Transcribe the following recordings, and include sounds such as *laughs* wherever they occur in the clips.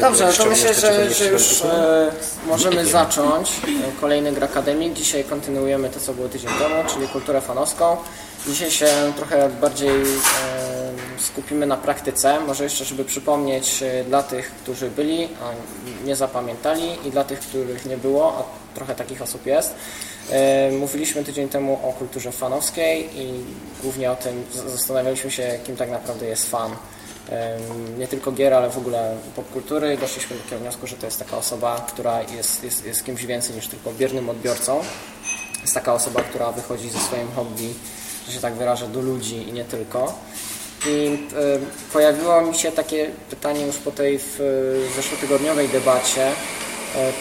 Dobrze, to myślę, że, że już e, możemy zacząć kolejny Gra Academic. Dzisiaj kontynuujemy to, co było tydzień temu, czyli kulturę fanowską. Dzisiaj się trochę bardziej e, skupimy na praktyce. Może jeszcze, żeby przypomnieć e, dla tych, którzy byli, a nie zapamiętali i dla tych, których nie było, a trochę takich osób jest. E, Mówiliśmy tydzień temu o kulturze fanowskiej i głównie o tym zastanawialiśmy się, kim tak naprawdę jest fan. Nie tylko gier, ale w ogóle popkultury. Doszliśmy do takiego wniosku, że to jest taka osoba, która jest, jest, jest kimś więcej niż tylko biernym odbiorcą. Jest taka osoba, która wychodzi ze swoim hobby, że się tak wyrażę, do ludzi i nie tylko. I pojawiło mi się takie pytanie już po tej zeszłotygodniowej debacie,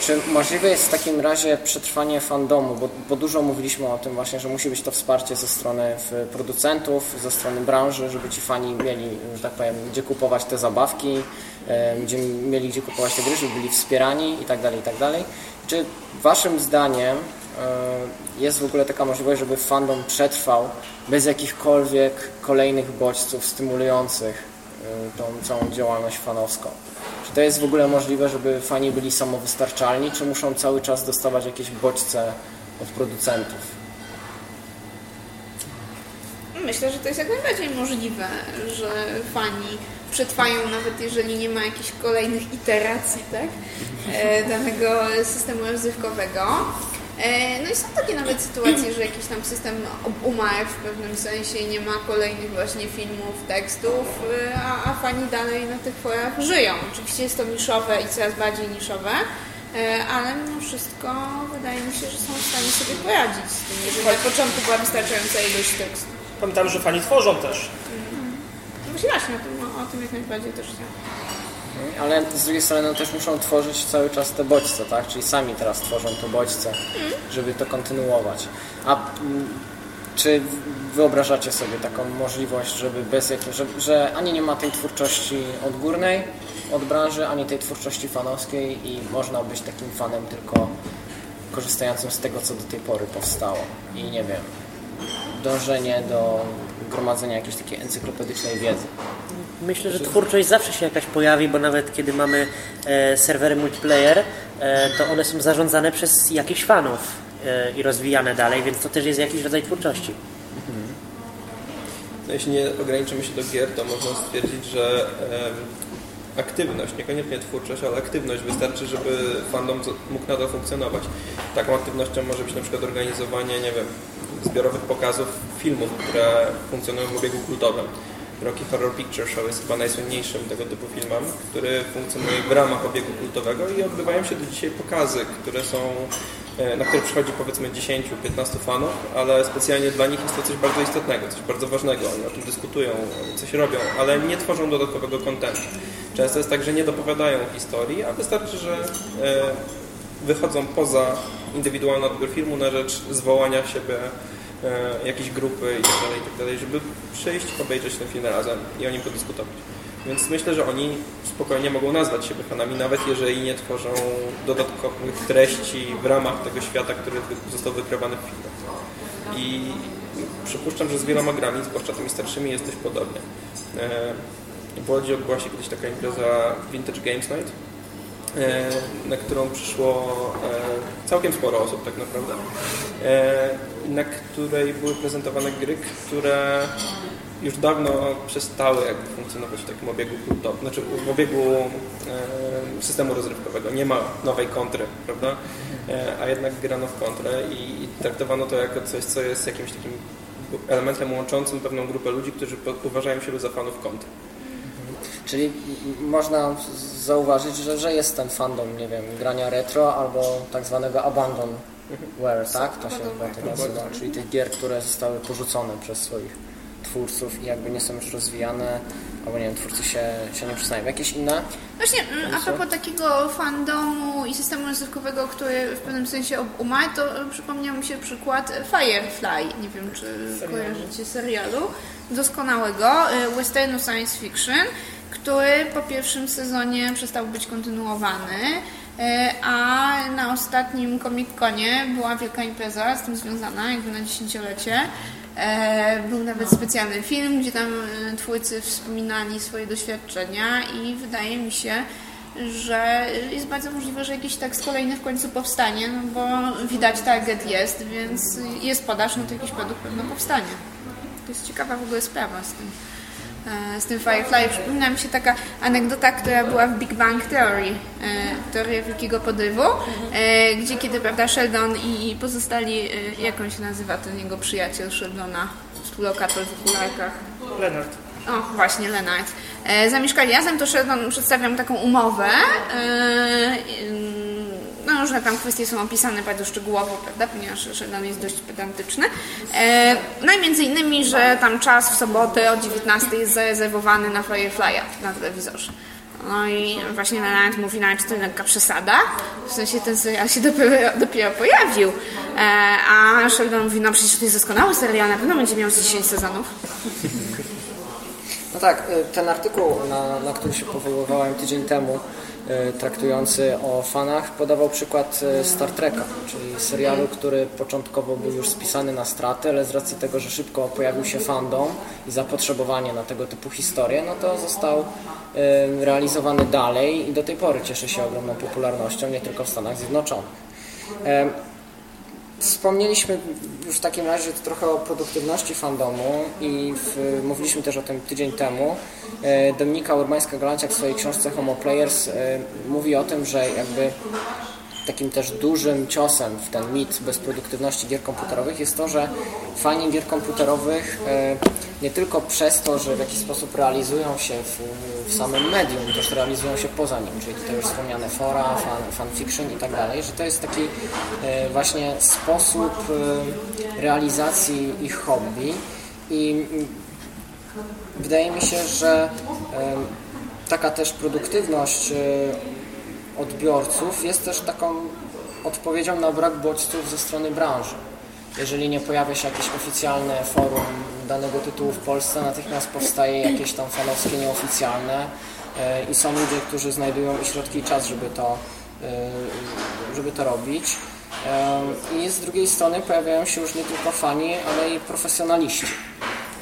Czy możliwe jest w takim razie przetrwanie fandomu? Bo, bo dużo mówiliśmy o tym właśnie, że musi być to wsparcie ze strony producentów, ze strony branży, żeby ci fani mieli, że tak powiem, gdzie kupować te zabawki, e, gdzie mieli gdzie kupować te gry, żeby byli wspierani i tak tak. Czy waszym zdaniem e, jest w ogóle taka możliwość, żeby fandom przetrwał bez jakichkolwiek kolejnych bodźców stymulujących e, tą całą działalność fanowską? Czy to jest w ogóle możliwe, żeby fani byli samowystarczalni, czy muszą cały czas dostawać jakieś bodźce od producentów? Myślę, że to jest jak najbardziej możliwe, że fani przetrwają nawet jeżeli nie ma jakichś kolejnych iteracji tak? e, danego systemu rozrywkowego. E, No i są takie nawet sytuacje, że jakiś tam system umarł w pewnym sensie i nie ma kolejnych właśnie filmów, tekstów, e, a, a fani dalej na tych forach żyją. Oczywiście jest to niszowe i coraz bardziej niszowe, e, ale mimo wszystko wydaje mi się, że są w stanie sobie poradzić z tym, jeżeli na początku była wystarczająca ilość tekstu. Pamiętam, że fani tworzą też. No właśnie, właśnie o, tym, o, tym jak najbardziej też wiem. Ale z drugiej strony no, też muszą tworzyć cały czas te bodźce, tak? Czyli sami teraz tworzą to bodźce, żeby to kontynuować. A czy wyobrażacie sobie taką możliwość, żeby bez jakiej, że, że ani nie ma tej twórczości odgórnej od branży, ani tej twórczości fanowskiej i można być takim fanem tylko korzystającym z tego, co do tej pory powstało. I nie wiem, dążenie do gromadzenia jakiejś takiej encyklopedycznej wiedzy. Myślę, że twórczość zawsze się jakaś pojawi, bo nawet kiedy mamy e, serwery multiplayer, e, to one są zarządzane przez jakichś fanów e, i rozwijane dalej, więc to też jest jakiś rodzaj twórczości. No, jeśli nie ograniczymy się do gier, to można stwierdzić, że aktywność, niekoniecznie twórczość, ale aktywność wystarczy, żeby fandom mógł nadal funkcjonować. Taką aktywnością może być na przykład organizowanie, nie wiem, zbiorowych pokazów filmów, które funkcjonują w obiegu kultowym. Rocky Horror Picture Show jest chyba najsłynniejszym tego typu filmem, który funkcjonuje w ramach obiegu kultowego i odbywają się do dzisiaj pokazy, które są, e, na które przychodzi powiedzmy 10-15 fanów, ale specjalnie dla nich jest to coś bardzo istotnego, coś bardzo ważnego. Oni o tym dyskutują, coś robią, ale nie tworzą dodatkowego kontentu. Często jest tak, że nie dopowiadają historii, a wystarczy, że e, wychodzą poza indywidualny odbiór filmu na rzecz zwołania siebie e, jakiejś grupy i tak dalej, i tak dalej, żeby przyjść, obejrzeć ten film razem i o nim podyskutować. Więc myślę, że oni spokojnie mogą nazwać siebie fanami, nawet jeżeli nie tworzą dodatkowych treści w ramach tego świata, który został wykreowany w filmie. I przypuszczam, że z wieloma grami, zwłaszcza tymi starszymi, jest dość podobnie. W Łodzi odbyła się kiedyś taka impreza Vintage Games Night, na którą przyszło e, całkiem sporo osób tak naprawdę, e, na której były prezentowane gry, które już dawno przestały jakby funkcjonować w takim obiegu znaczy w obiegu e, systemu rozrywkowego. Nie ma nowej kontry, prawda? E, a jednak grano w kontrę i, traktowano to jako coś, co jest jakimś takim elementem łączącym pewną grupę ludzi, którzy uważają siebie za fanów kontry. Czyli można zauważyć, że, że jest ten fandom, nie wiem, grania retro albo tak zwanego abandonware, tak? To się chyba tak nazywa, czyli tych gier, które zostały porzucone przez swoich twórców i jakby nie są już rozwijane, albo nie wiem, twórcy się, się nie przyznają. Jakieś inne? Właśnie, mm, a propos takiego fandomu i systemu rozrywkowego, który w pewnym sensie umarł, to y, przypomniał mi się przykład Firefly. Nie wiem, czy kojarzycie serialu. Doskonałego y, westernu science fiction, który po pierwszym sezonie przestał być kontynuowany. y, A na ostatnim Comic-Conie była wielka impreza z tym związana, jakby na dziesięciolecie. E, Był nawet specjalny film, gdzie tam e, twórcy wspominali swoje doświadczenia i wydaje mi się, że jest bardzo możliwe, że jakiś tekst kolejny w końcu powstanie, no bo widać target jest, więc jest podaż, no to jakiś produkt pewno powstanie. To jest ciekawa w ogóle sprawa z tym, e, z tym Firefly. Przypomina mi się taka anegdota, która była w Big Bang Theory, e, teoria wielkiego podrywu, e, gdzie kiedy prawda, Sheldon i pozostali, e, jak on się nazywa, ten jego przyjaciel Sheldona, współlokator w okularkach, Leonard. o, właśnie, Leonard. E, zamieszkali razem, to Sheldon przedstawiam taką umowę. E, no, różne tam kwestie są opisane bardzo szczegółowo, prawda, ponieważ Sheldon jest dość pedantyczny. E, no i między innymi, że tam czas w sobotę o 19 jest zarezerwowany na Firefly'a na telewizorze. No i właśnie Leonard mówi, nawet to lekka przesada, w sensie ten serial się dopiero, dopiero pojawił. E, a Sheldon mówi, no przecież to jest doskonały serial, na pewno będzie miał z 10 sezonów. No tak, y, ten artykuł, na, na który się powoływałem tydzień temu, traktujący o fanach, podawał przykład y, Star Treka, czyli serialu, który początkowo był już spisany na straty, ale z racji tego, że szybko pojawił się fandom i zapotrzebowanie na tego typu historie, no to został y, realizowany dalej i do tej pory cieszy się ogromną popularnością, nie tylko w Stanach Zjednoczonych. Wspomnieliśmy już w takim razie trochę o produktywności fandomu i w, mówiliśmy też o tym tydzień temu. E, Dominika Urbańska-Galanciak w swojej książce Homo Players e, mówi o tym, że jakby takim też dużym ciosem w ten mit bezproduktywności gier komputerowych jest to, że fani gier komputerowych e, nie tylko przez to, że w jakiś sposób realizują się w, w samym medium, też realizują się poza nim, czyli tutaj już wspomniane fora, fan, fanfiction i tak dalej, że to jest taki e, właśnie sposób e, realizacji ich hobby i mm, wydaje mi się, że e, taka też produktywność odbiorców jest też taką odpowiedzią na brak bodźców ze strony branży. Jeżeli nie pojawia się jakieś oficjalne forum danego tytułu w Polsce, natychmiast powstaje jakieś tam fanowskie nieoficjalne e, i są ludzie, którzy znajdują i środki i czas, żeby to, e, żeby to robić. E, I z drugiej strony pojawiają się już nie tylko fani, ale i profesjonaliści.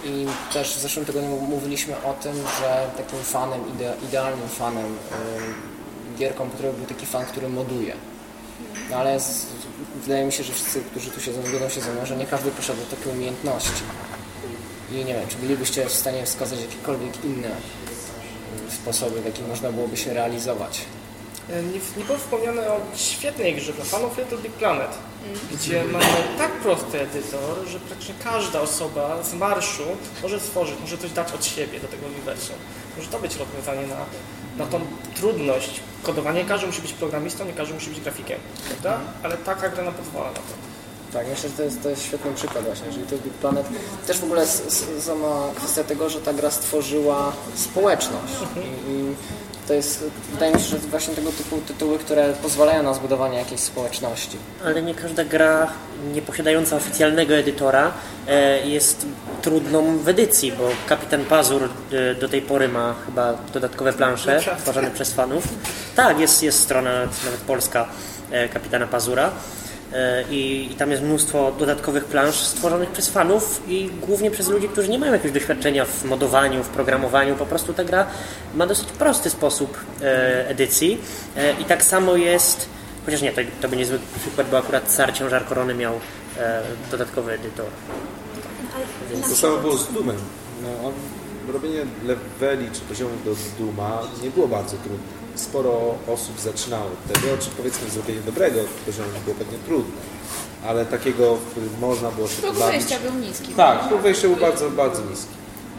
I też w zeszłym tygodniu mówiliśmy o tym, że takim fanem, ide, idealnym fanem gier komputerowych był taki fan, który moduje. No ale z, wydaje mi się, że wszyscy, którzy tu siedzą, zgodzą się ze mną, że nie każdy posiada takie umiejętności. I nie wiem, czy bylibyście w stanie wskazać jakiekolwiek inne y, sposoby, w jaki można byłoby się realizować. E, Nie, nie było wspomniane o świetnej grze dla fanów Little Big Planet, gdzie mamy tak prosty edytor, że praktycznie każda osoba z marszu może stworzyć, może coś dać od siebie do tego uniwersum. Może to być rozwiązanie na, na tą trudność kodowania. Nie każdy musi być programistą, nie każdy musi być grafikiem, prawda? Ale taka gra nam pozwala na to. Tak, myślę, że to jest, to jest świetny przykład właśnie, że Little Big Planet też w ogóle s- s- sama kwestia tego, że ta gra stworzyła społeczność I, i to jest, wydaje mi się, że właśnie tego typu tytuły, które pozwalają na zbudowanie jakiejś społeczności. Ale nie każda gra nie posiadająca oficjalnego edytora e, jest trudną w edycji, bo Kapitan Pazur e, do tej pory ma chyba dodatkowe plansze stworzone przez fanów. Tak, jest, jest strona nawet nawet polska e, Kapitana Pazura. E, I, I tam jest mnóstwo dodatkowych plansz stworzonych przez fanów i głównie przez ludzi, którzy nie mają jakiegoś doświadczenia w modowaniu, w programowaniu. Po prostu ta gra ma dosyć prosty sposób e, edycji. E, I tak samo jest Chociaż nie, to, to by niezły przykład, bo akurat Car Ciężar Korony miał dodatkowy edytor. To samo było z Doomem. No, robienie leveli czy poziomów do Duma nie było bardzo trudne. Sporo osób zaczynało od tego, czy powiedzmy zrobienie dobrego poziomu było pewnie trudne. Ale takiego, w którym można było się Próg pobawić. wejścia był niski. Tak, próg wejścia był bardzo, bardzo niski.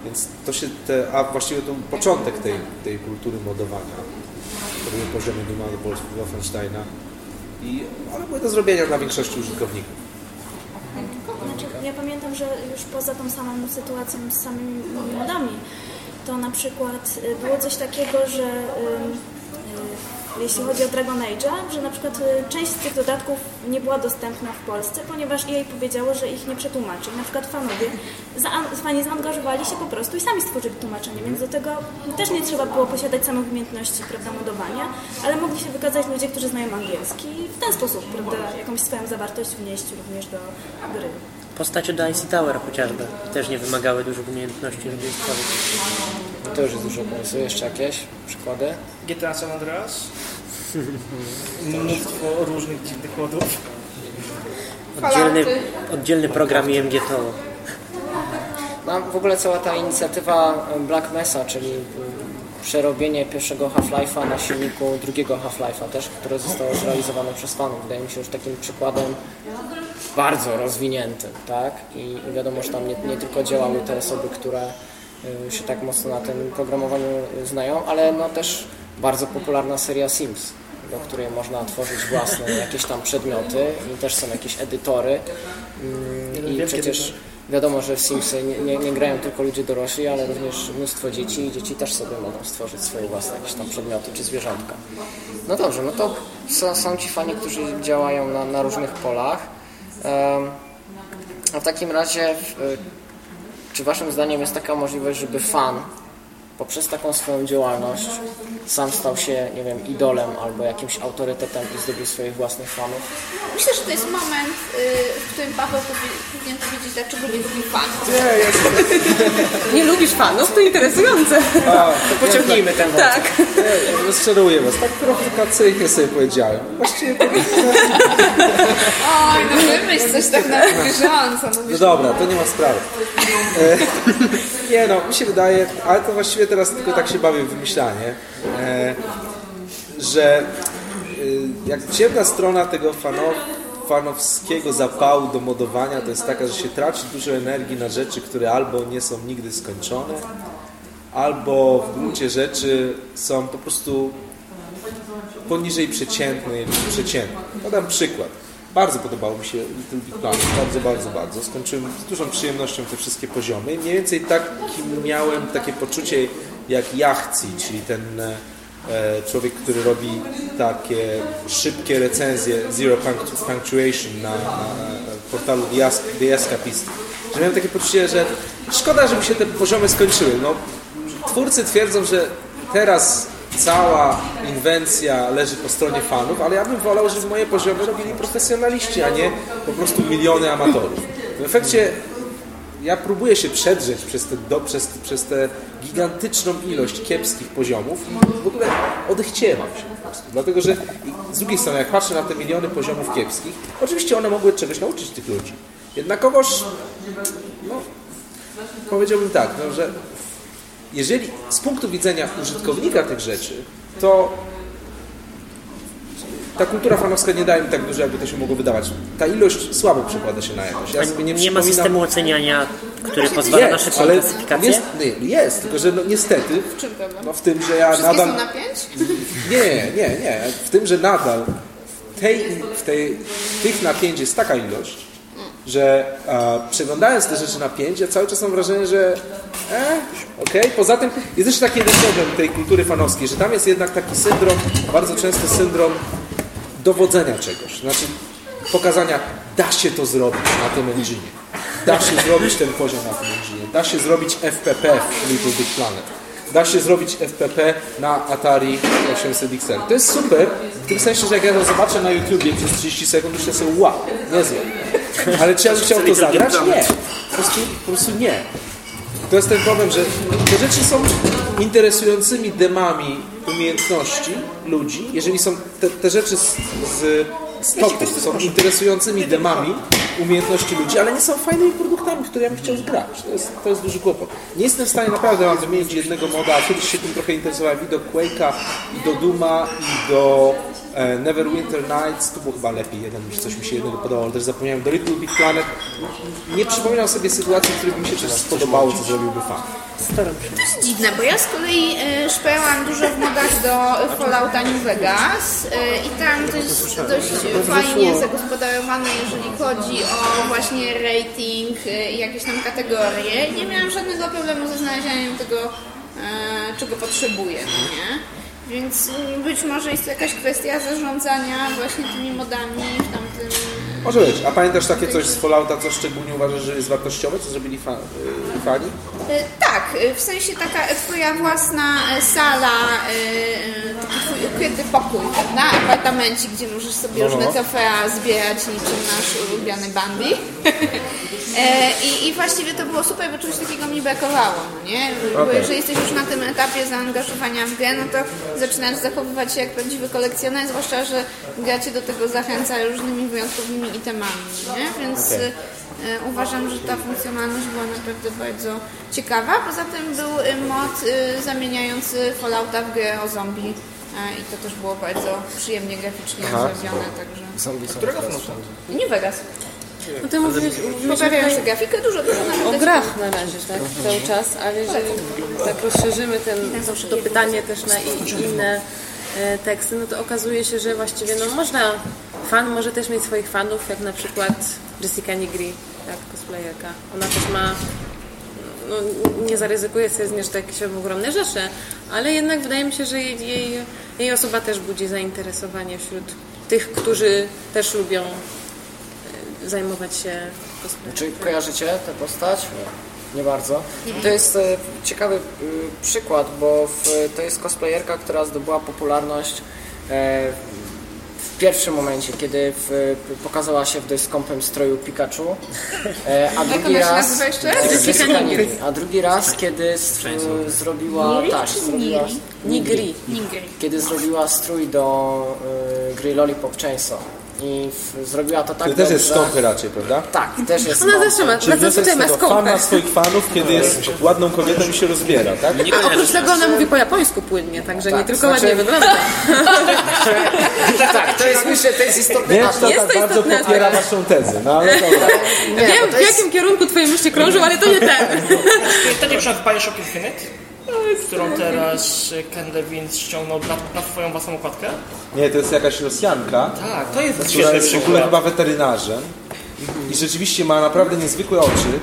Więc to się, te, a właściwie to początek tej, tej kultury modowania. To były poziomy Duma do Wolfensteina. I one były do zrobienia dla większości użytkowników. Znaczy, ja pamiętam, że już poza tą samą sytuacją z samymi modami, to na przykład y, było coś takiego, że jeśli chodzi o Dragon Age'a, że na przykład y, część z tych dodatków nie była dostępna w Polsce, ponieważ EA powiedziało, że ich nie przetłumaczy. Na przykład fanowie, za, zaangażowali się po prostu i sami stworzyli tłumaczenie, więc do tego też nie trzeba było posiadać samych umiejętności prawda, modowania, ale mogli się wykazać ludzie, którzy znają angielski i w ten sposób prawda, jakąś swoją zawartość wnieść również do gry. Postacie do Icy Tower chociażby. Też nie wymagały dużych umiejętności, żeby je stworzyć. To już jest dużo pomysłów. Jeszcze jakieś przykłady? GTA San Andreas. *laughs* Mnóstwo różnych dziwnych modów. Oddzielny, oddzielny program IMG-TOW. No, w ogóle cała ta inicjatywa Black Mesa, czyli przerobienie pierwszego Half-Life'a na silniku drugiego Half-Life'a też, które zostało zrealizowane przez fanów. Wydaje mi się już takim przykładem bardzo rozwiniętym, tak? I, i wiadomo, że tam nie, nie tylko działały te osoby, które y, się tak mocno na tym programowaniu znają, ale no też bardzo popularna seria Sims, do której można tworzyć własne jakieś tam przedmioty i też są jakieś edytory. Mm, I przecież wiadomo, że w Simsy nie, nie, nie grają tylko ludzie dorośli, ale również mnóstwo dzieci i dzieci też sobie mogą stworzyć swoje własne jakieś tam przedmioty czy zwierzątka. No dobrze, no to są, ci fani, którzy działają na, na różnych polach. Em, a w takim razie, czy waszym zdaniem jest taka możliwość, żeby fan poprzez taką swoją działalność sam stał się, nie wiem, idolem albo jakimś autorytetem i zdobył swoich własnych fanów? Myślę, że to jest moment, y, w którym Paweł powinien powiedzieć, dlaczego nie lubi fanów. Nie *laughs* lubisz fanów? To interesujące. To pociągnijmy ten wątek. Tak. Nie, rozczaruję was. Tak prowokacyjnie sobie powiedziałem. Właściwie to... *laughs* Oj, no wymyśl coś tak na bieżąco. No, No dobra, to nie ma sprawy. E, *laughs* nie no, mi się wydaje, ale to właściwie teraz tylko tak się bawię w wymyślanie, e, że e, jak ciemna strona tego fano, fanowskiego zapału do modowania to jest taka, że się traci dużo energii na rzeczy, które albo nie są nigdy skończone, albo w gruncie rzeczy są po prostu poniżej przeciętnej lub. Podam przykład. Bardzo podobało mi się Little Big Planet, bardzo, bardzo, bardzo. Skończyłem z dużą przyjemnością te wszystkie poziomy. Mniej więcej takim miałem takie poczucie jak Jachci, czyli ten e, człowiek, który robi takie szybkie recenzje Zero Punct- Punctuation na, na portalu The Escapist. Że miałem takie poczucie, że szkoda, żeby się te poziomy skończyły. No, twórcy twierdzą, że teraz cała inwencja leży po stronie fanów, ale ja bym wolał, żeby moje poziomy robili profesjonaliści, a nie po prostu miliony amatorów. W efekcie ja próbuję się przedrzeć przez, te, do, przez, przez tę gigantyczną ilość kiepskich poziomów i w ogóle odechciewam się po prostu. Dlatego, że z drugiej strony, jak patrzę na te miliony poziomów kiepskich, oczywiście one mogły czegoś nauczyć tych ludzi. Jednakowoż, no, powiedziałbym tak, no, że jeżeli z punktu widzenia użytkownika tych rzeczy, to ta kultura fanowska nie daje mi tak dużo, jakby to się mogło wydawać. Ta ilość słabo przekłada się na jakość. Ja sobie nie, Nie ma systemu oceniania, który pozwala na szybką ale klasyfikację? jest, nie, jest, tylko że no, niestety w czym no, w tym, że ja Wszystkie nadal... są na pięć? Nie, nie, nie. W tym, że nadal w, tej, w, tej, tych napięć jest taka ilość, że e, przeglądając te rzeczy na pięć, ja cały czas mam wrażenie, że e, okej. Poza tym jest jeszcze taki jeden problem tej kultury fanowskiej, że tam jest jednak taki syndrom, bardzo często syndrom dowodzenia czegoś. Znaczy pokazania, da się to zrobić na tym engine. Da się zrobić ten poziom na tym engine. Da się zrobić FPP w Little Big Planet. Da się zrobić FPP na Atari 800 XL. To jest super, w tym sensie, że jak ja to zobaczę na YouTubie przez 30 sekund, myślę sobie, wow, niezłe. Ale czy ja bym chciał to zagrać? Nie. Po prostu, po prostu nie. To jest ten problem, że te rzeczy są interesującymi demami umiejętności ludzi. Jeżeli są te, te rzeczy z, z są interesującymi demami umiejętności ludzi, ale nie są fajnymi produktami, które ja bym chciał zgrać. To jest, to jest duży kłopot. Nie jestem w stanie naprawdę wam wymienić jednego moda, a kiedyś się tym trochę interesowałem i do Quake'a, i do Duma, i do Neverwinter Nights. Tu było chyba lepiej jeden, niż coś mi się jednego podobało, też zapomniałem. Do Little Big Planet. Nie przypominam sobie sytuacji, w której by mi się coś spodobało, co zrobiłby fan. Dziwne, bo ja z kolei y, dużo w modach do Fallouta New Vegas y, i tam to jest dość fajnie zagospodarowane, jeżeli chodzi o właśnie rating y, i jakieś tam kategorie. Nie miałam żadnego problemu ze znalezieniem tego, y, czego potrzebuję, no nie? Więc być może jest to jakaś kwestia zarządzania właśnie tymi modami w tamtym Może być. A pamiętasz takie coś z Fallouta, co szczególnie uważasz, że jest wartościowe, co zrobili fa- y, fani? E, Tak, e, w sensie taka twoja własna e, sala, e, e, taki twój ukryty pokój, prawda? Apartamencik, gdzie możesz sobie różne trofea zbierać niczym nasz ulubiony Bambi. E, I, I właściwie to było super, bo czegoś takiego mi brakowało, no nie? Bo Okej. jeżeli jesteś już na tym etapie zaangażowania w grę, no to zaczynasz zachowywać się jak prawdziwy kolekcjoner, zwłaszcza, że gra cię do tego zachęca różnymi wyjątkowymi itemami, nie? Więc e, uważam, że ta funkcjonalność była naprawdę bardzo ciekawa. Poza tym był e, mod e, zamieniający Fallouta w grę o zombie i to też było bardzo przyjemnie graficznie zrobione, także... Zombie są Którego wnoszą? Nie Vegas. No to mówisz, mówiliśmy Poprawiają tutaj się grafikę, dużo, dużo o nawet grach na razie, tak? Cały czas, ale jeżeli tak rozszerzymy ten, to pytanie też na inne teksty, no to okazuje się, że właściwie no można, fan może też mieć swoich fanów, jak na przykład Jessica Nigri, tak, cosplayerka. Ona też ma no, nie zaryzykuję sobie zmierzyć jakieś ogromne rzeczy, ale jednak wydaje mi się, że jej, jej, jej osoba też budzi zainteresowanie wśród tych, którzy też lubią e, zajmować się cosplayem. Czy kojarzycie tę postać? Nie bardzo. To jest e, ciekawy e, przykład, bo w, to jest cosplayerka, która zdobyła popularność e, w pierwszym momencie, kiedy w, pokazała się w dość skąpym stroju Pikachu, e, a *laughs* drugi raz e, Nigri. Nigri. a drugi raz, kiedy zrobiła tak, zrobiła Nigri. kiedy zrobiła strój do e, gry Lollipop Chainsaw i zrobiła to tak To też jest skąpy raczej, prawda? Tak, też jest Ona zawsze ma, Czyli zazwyczaj ma fan ma skąpę. swoich fanów, kiedy jest ładną kobietą i się rozbiera, tak? A oprócz tego ona mówi po japońsku płynnie, także nie Tak, tylko znaczy- ładnie wygląda. *laughs* Tak, to jest myślę, to jest istotny Nie, to Jest tak bardzo istotne, popiera waszą tezę, no ale dobra. Nie, Wiem, w jakim kierunku twoje myśli krążą, ale to nie ten. To nie przykład Bioshock Infinite, którą teraz Ken Levine ściągnął na, na swoją własną okładkę. Nie, to jest jakaś Rosjanka, Tak, to jest świetny jest w ogóle chyba weterynarzem i rzeczywiście ma naprawdę niezwykłe oczy.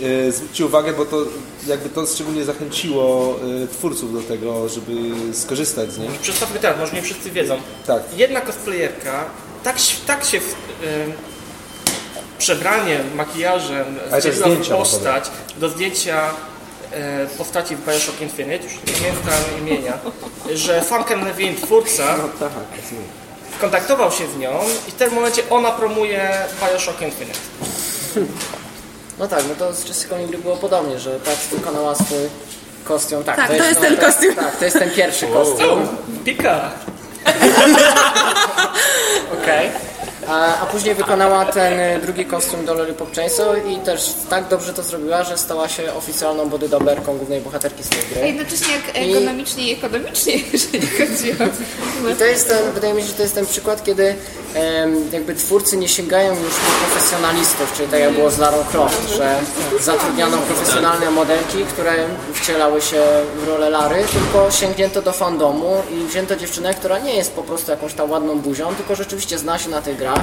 Yy, Zwróćcie uwagę, bo to jakby to szczególnie zachęciło yy, twórców do tego, żeby skorzystać z niej. Przedstawmy teraz, może nie wszyscy wiedzą. Tak. Jedna cosplayerka tak, tak się w, przebraniem, makijażem ma postać do zdjęcia postaci w Bioshock Infinite, już nie pamiętam imienia, że Funken Levine, twórca, tak, kontaktował się z nią i w tym momencie ona promuje Bioshock Infinite. no tak, no to z Jessica Nigri było podobnie, że tak wykonała swój kostium. Tak, Tak, to jest ten to, kostium. Tak, to jest ten pierwszy kostium. Pika! *laughs* Okej. A, a później wykonała ten y, drugi kostium do Lollipop Chainsaw i też tak dobrze to zrobiła, że stała się oficjalną bodydoberką głównej bohaterki z tej A gry. jednocześnie jak ekonomicznie i ekonomicznie, *laughs* jeżeli chodzi o... I to jest ten, wydaje mi się, że to jest ten przykład, kiedy em, jakby twórcy nie sięgają już po profesjonalistów, czyli tak jak było z Larą Croft, że zatrudniano profesjonalne modelki, które wcielały się w rolę Lary, tylko sięgnięto do fandomu i wzięto dziewczynę, która nie jest po prostu jakąś tam ładną buzią, tylko rzeczywiście zna się na tych grach.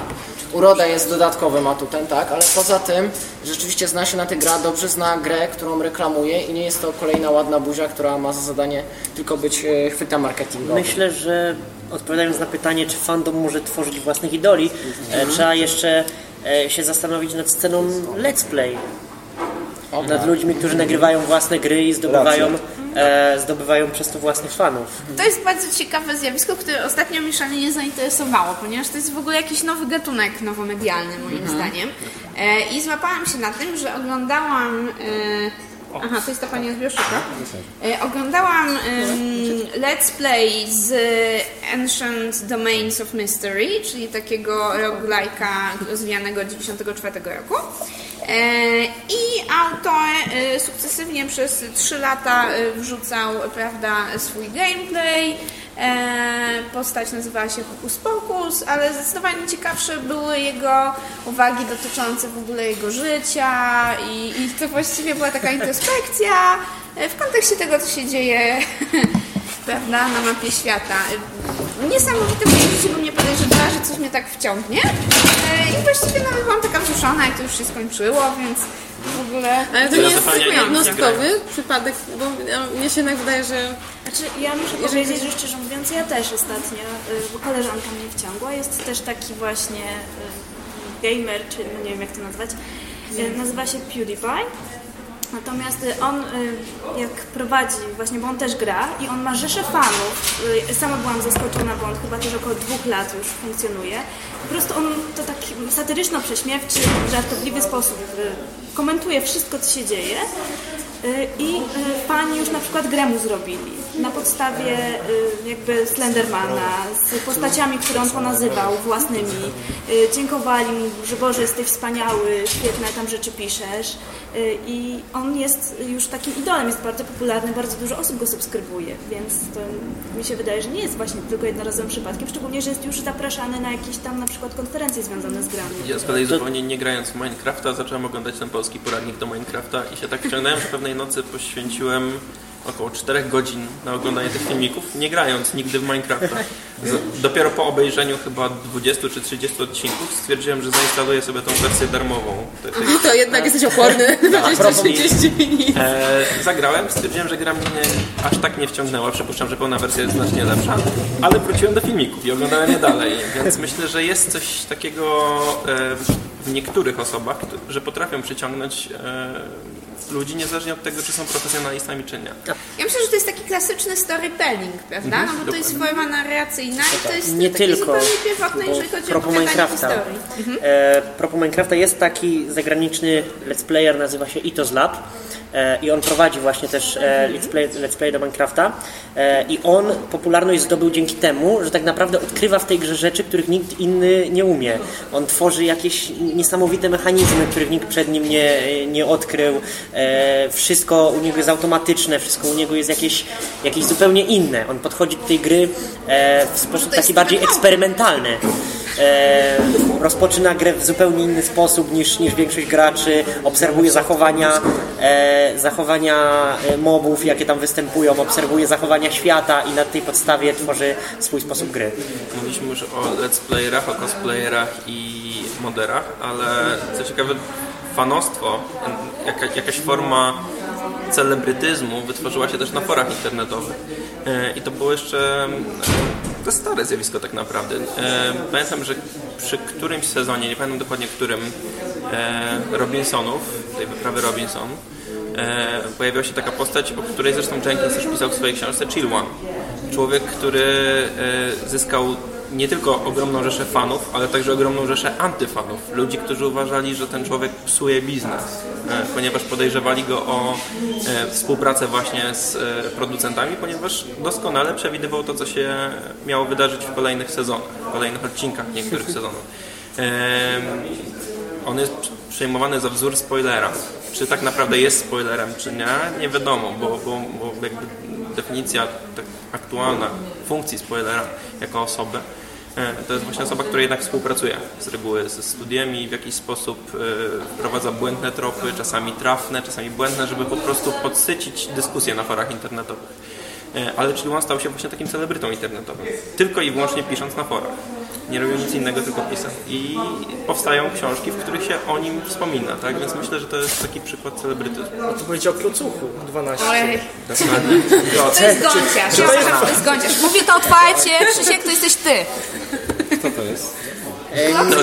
Uroda jest dodatkowym atutem, tak, ale poza tym rzeczywiście zna się na tych grach, dobrze zna grę, którą reklamuje i nie jest to kolejna ładna buzia, która ma za zadanie tylko być e, chwytem marketingowym. Myślę, że odpowiadając na pytanie, czy fandom może tworzyć własnych idoli, e, trzeba jeszcze e, się zastanowić nad sceną let's play. Nad ludźmi, którzy nagrywają własne gry i zdobywają, e, zdobywają przez to własnych fanów. To jest bardzo ciekawe zjawisko, które ostatnio mnie szalenie zainteresowało, ponieważ to jest w ogóle jakiś nowy gatunek nowomedialny moim zdaniem. E, I złapałam się na tym, że oglądałam... E, aha, to jest ta pani z Bioszoka. E, oglądałam em, let's play z Ancient Domains of Mystery, czyli takiego roguelike'a rozwijanego 94 roku. E, I autor e, sukcesywnie przez 3 lata wrzucał prawda, swój gameplay. E, Postać nazywała się Hokus Pokus, ale zdecydowanie ciekawsze były jego uwagi dotyczące w ogóle jego życia i, i to właściwie była taka introspekcja e, w kontekście tego, co się dzieje *laughs* prawda, na mapie świata. Niesamowite przeżycie, bo mnie podejrzewała, że coś mnie tak wciągnie. E, I właściwie nawet byłam taka wzruszona, jak to już się skończyło, więc w ogóle... Ale to nie jest jednostkowy przypadek, bo no, mnie się jednak wydaje, że Znaczy, ja muszę powiedzieć, że szczerze mówiąc, ja też ostatnio, y, bo koleżanka mnie wciągła, jest też taki właśnie y, gamer, czy no nie wiem jak to nazwać, y, nazywa się PewDiePie. Natomiast y, on y, jak prowadzi, właśnie, bo on też gra i on ma rzeszę fanów. Y, Sama byłam zaskoczona, bo on chyba też około dwóch lat już funkcjonuje. Po prostu on to tak satyryczno-prześmiewczy, żartobliwy sposób komentuje wszystko, co się dzieje. Y, I y, fani już na przykład grę mu zrobili na podstawie y, jakby Slendermana z postaciami, które on ponazywał własnymi. Dziękowali mu, że Boże jesteś wspaniały, świetne tam rzeczy piszesz. I on jest już takim idolem, jest bardzo popularny, bardzo dużo osób go subskrybuje, więc to mi się wydaje, że nie jest właśnie tylko jednorazowym przypadkiem, szczególnie, że jest już zapraszany na jakieś tam na przykład konferencje związane z grami. Ja z kolei zupełnie nie grając w Minecrafta zacząłem oglądać ten polski poradnik do Minecrafta i się tak wciągnąłem, że pewnej nocy poświęciłem około 4 godzin na oglądanie tych filmików, nie grając nigdy w Minecrafta. Dopiero po obejrzeniu chyba 20 czy 30 odcinków stwierdziłem, że zainstaluję sobie tą wersję darmową. Te, tej, To jednak jesteś oporny. 20-30 *laughs* minut. E, zagrałem, stwierdziłem, że gra mnie aż tak nie wciągnęła. Przypuszczam, że pełna wersja jest znacznie lepsza, ale wróciłem do filmików i oglądałem je dalej. *laughs* Więc myślę, że jest coś takiego e, w niektórych osobach, że potrafią przyciągnąć e, ludzi niezależnie od tego, czy są profesjonalistami, czy nie. Ja myślę, że to jest taki klasyczny storytelling, prawda? No bo to jest forma narracyjna i to jest Nie takie tylko, zupełnie pierwotne, jeżeli chodzi o Minecrafta. historii. E, propos Minecrafta jest taki zagraniczny let's player, nazywa się Itos Lab i on prowadzi właśnie też e, let's, play, let's play do Minecrafta e, i on popularność zdobył dzięki temu, że tak naprawdę odkrywa w tej grze rzeczy, których nikt inny nie umie. On tworzy jakieś niesamowite mechanizmy, których nikt przed nim nie, nie odkrył. E, wszystko u niego jest automatyczne, wszystko u niego jest jakieś, jakieś zupełnie inne. On podchodzi do tej gry e, w sposób taki bardziej eksperymentalny. E, rozpoczyna grę w zupełnie inny sposób niż, niż większość graczy, obserwuje zachowania, e, zachowania e, mobów, jakie tam występują, obserwuje zachowania świata i na tej podstawie tworzy swój sposób gry. Mówiliśmy już o let's playerach, o cosplayerach i moderach, ale co ciekawe, fanostwo, jaka, jakaś forma celebrytyzmu wytworzyła się też na forach internetowych. E, I to było jeszcze to stare zjawisko tak naprawdę. E, Pamiętam, że przy którymś sezonie, nie pamiętam dokładnie którym, e, Robinsonów, tej wyprawy Robinson, e, pojawiła się taka postać, o której zresztą Jenkins też pisał w swojej książce, Chill One. Człowiek, który e, zyskał nie tylko ogromną rzeszę fanów, ale także ogromną rzeszę antyfanów. Ludzi, którzy uważali, że ten człowiek psuje biznes, e, ponieważ podejrzewali go o e, współpracę właśnie z e, producentami, ponieważ doskonale przewidywał to, co się miało wydarzyć w kolejnych sezonach, w kolejnych odcinkach niektórych sezonów. On jest przyjmowany za wzór spoilera. Czy tak naprawdę jest spoilerem, czy nie, nie wiadomo, bo, bo, bo jakby definicja tak aktualna funkcji spoilera jako osoby to jest właśnie osoba, która jednak współpracuje z reguły ze studiem i w jakiś sposób e, wprowadza błędne tropy, czasami trafne, czasami błędne, żeby po prostu podsycić dyskusję na forach internetowych. E, Ale Chilwan stał się właśnie takim celebrytą internetowym. Tylko i wyłącznie pisząc na forach. Nie robią nic innego, tylko pisać. I powstają książki, w których się o nim wspomina, tak? Więc myślę, że to jest taki przykład celebrytyzmu. To powiedział o Klocuchu 12. Ojej, Dokładnie. to jest gąciarz. To jest gąciarz. Mówię to otwarcie, Krzysiek, to jesteś ty. Kto to jest? No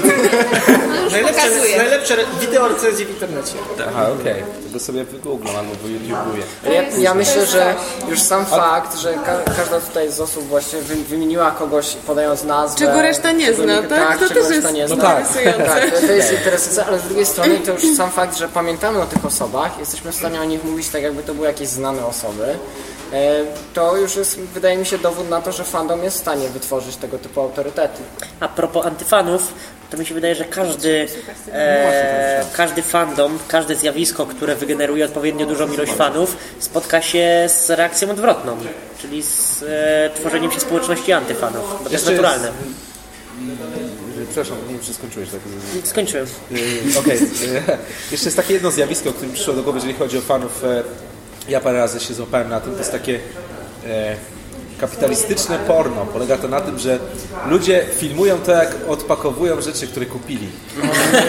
już Najlepsze, najlepsze wideo recenzje w internecie. Aha, okej. To sobie wygooglam albo wyYouTubuję. Ja, ja myślę, że już sam fakt, że ka każda tutaj z osób właśnie wy wymieniła kogoś podając nazwę. Czego reszta nie czego zna, tak? To czego też reszta jest nie zna. interesujące. Tak, to, to jest interesujące, ale z drugiej strony to już *laughs* sam fakt, że pamiętamy o tych osobach, jesteśmy w stanie o nich mówić tak, jakby to były jakieś znane osoby. E, To już jest, wydaje mi się, dowód na to, że fandom jest w stanie wytworzyć tego typu autorytety. A propos antyfanów, to mi się wydaje, że każdy, e, każdy fandom, każde zjawisko, które wygeneruje odpowiednio dużą ilość fanów, spotka się z reakcją odwrotną, czyli z e, tworzeniem się społeczności antyfanów. Bo to jest naturalne. Przepraszam, nie wiem, czy skończyłeś tak. Skończyłem. Yy, Okej. Yy, *laughs* Jeszcze jest takie jedno zjawisko, o którym przyszło do głowy, jeżeli chodzi o fanów. Ja parę razy się złapałem na tym. To jest takie e, kapitalistyczne porno. Polega to na tym, że ludzie filmują to, jak odpakowują rzeczy, które kupili.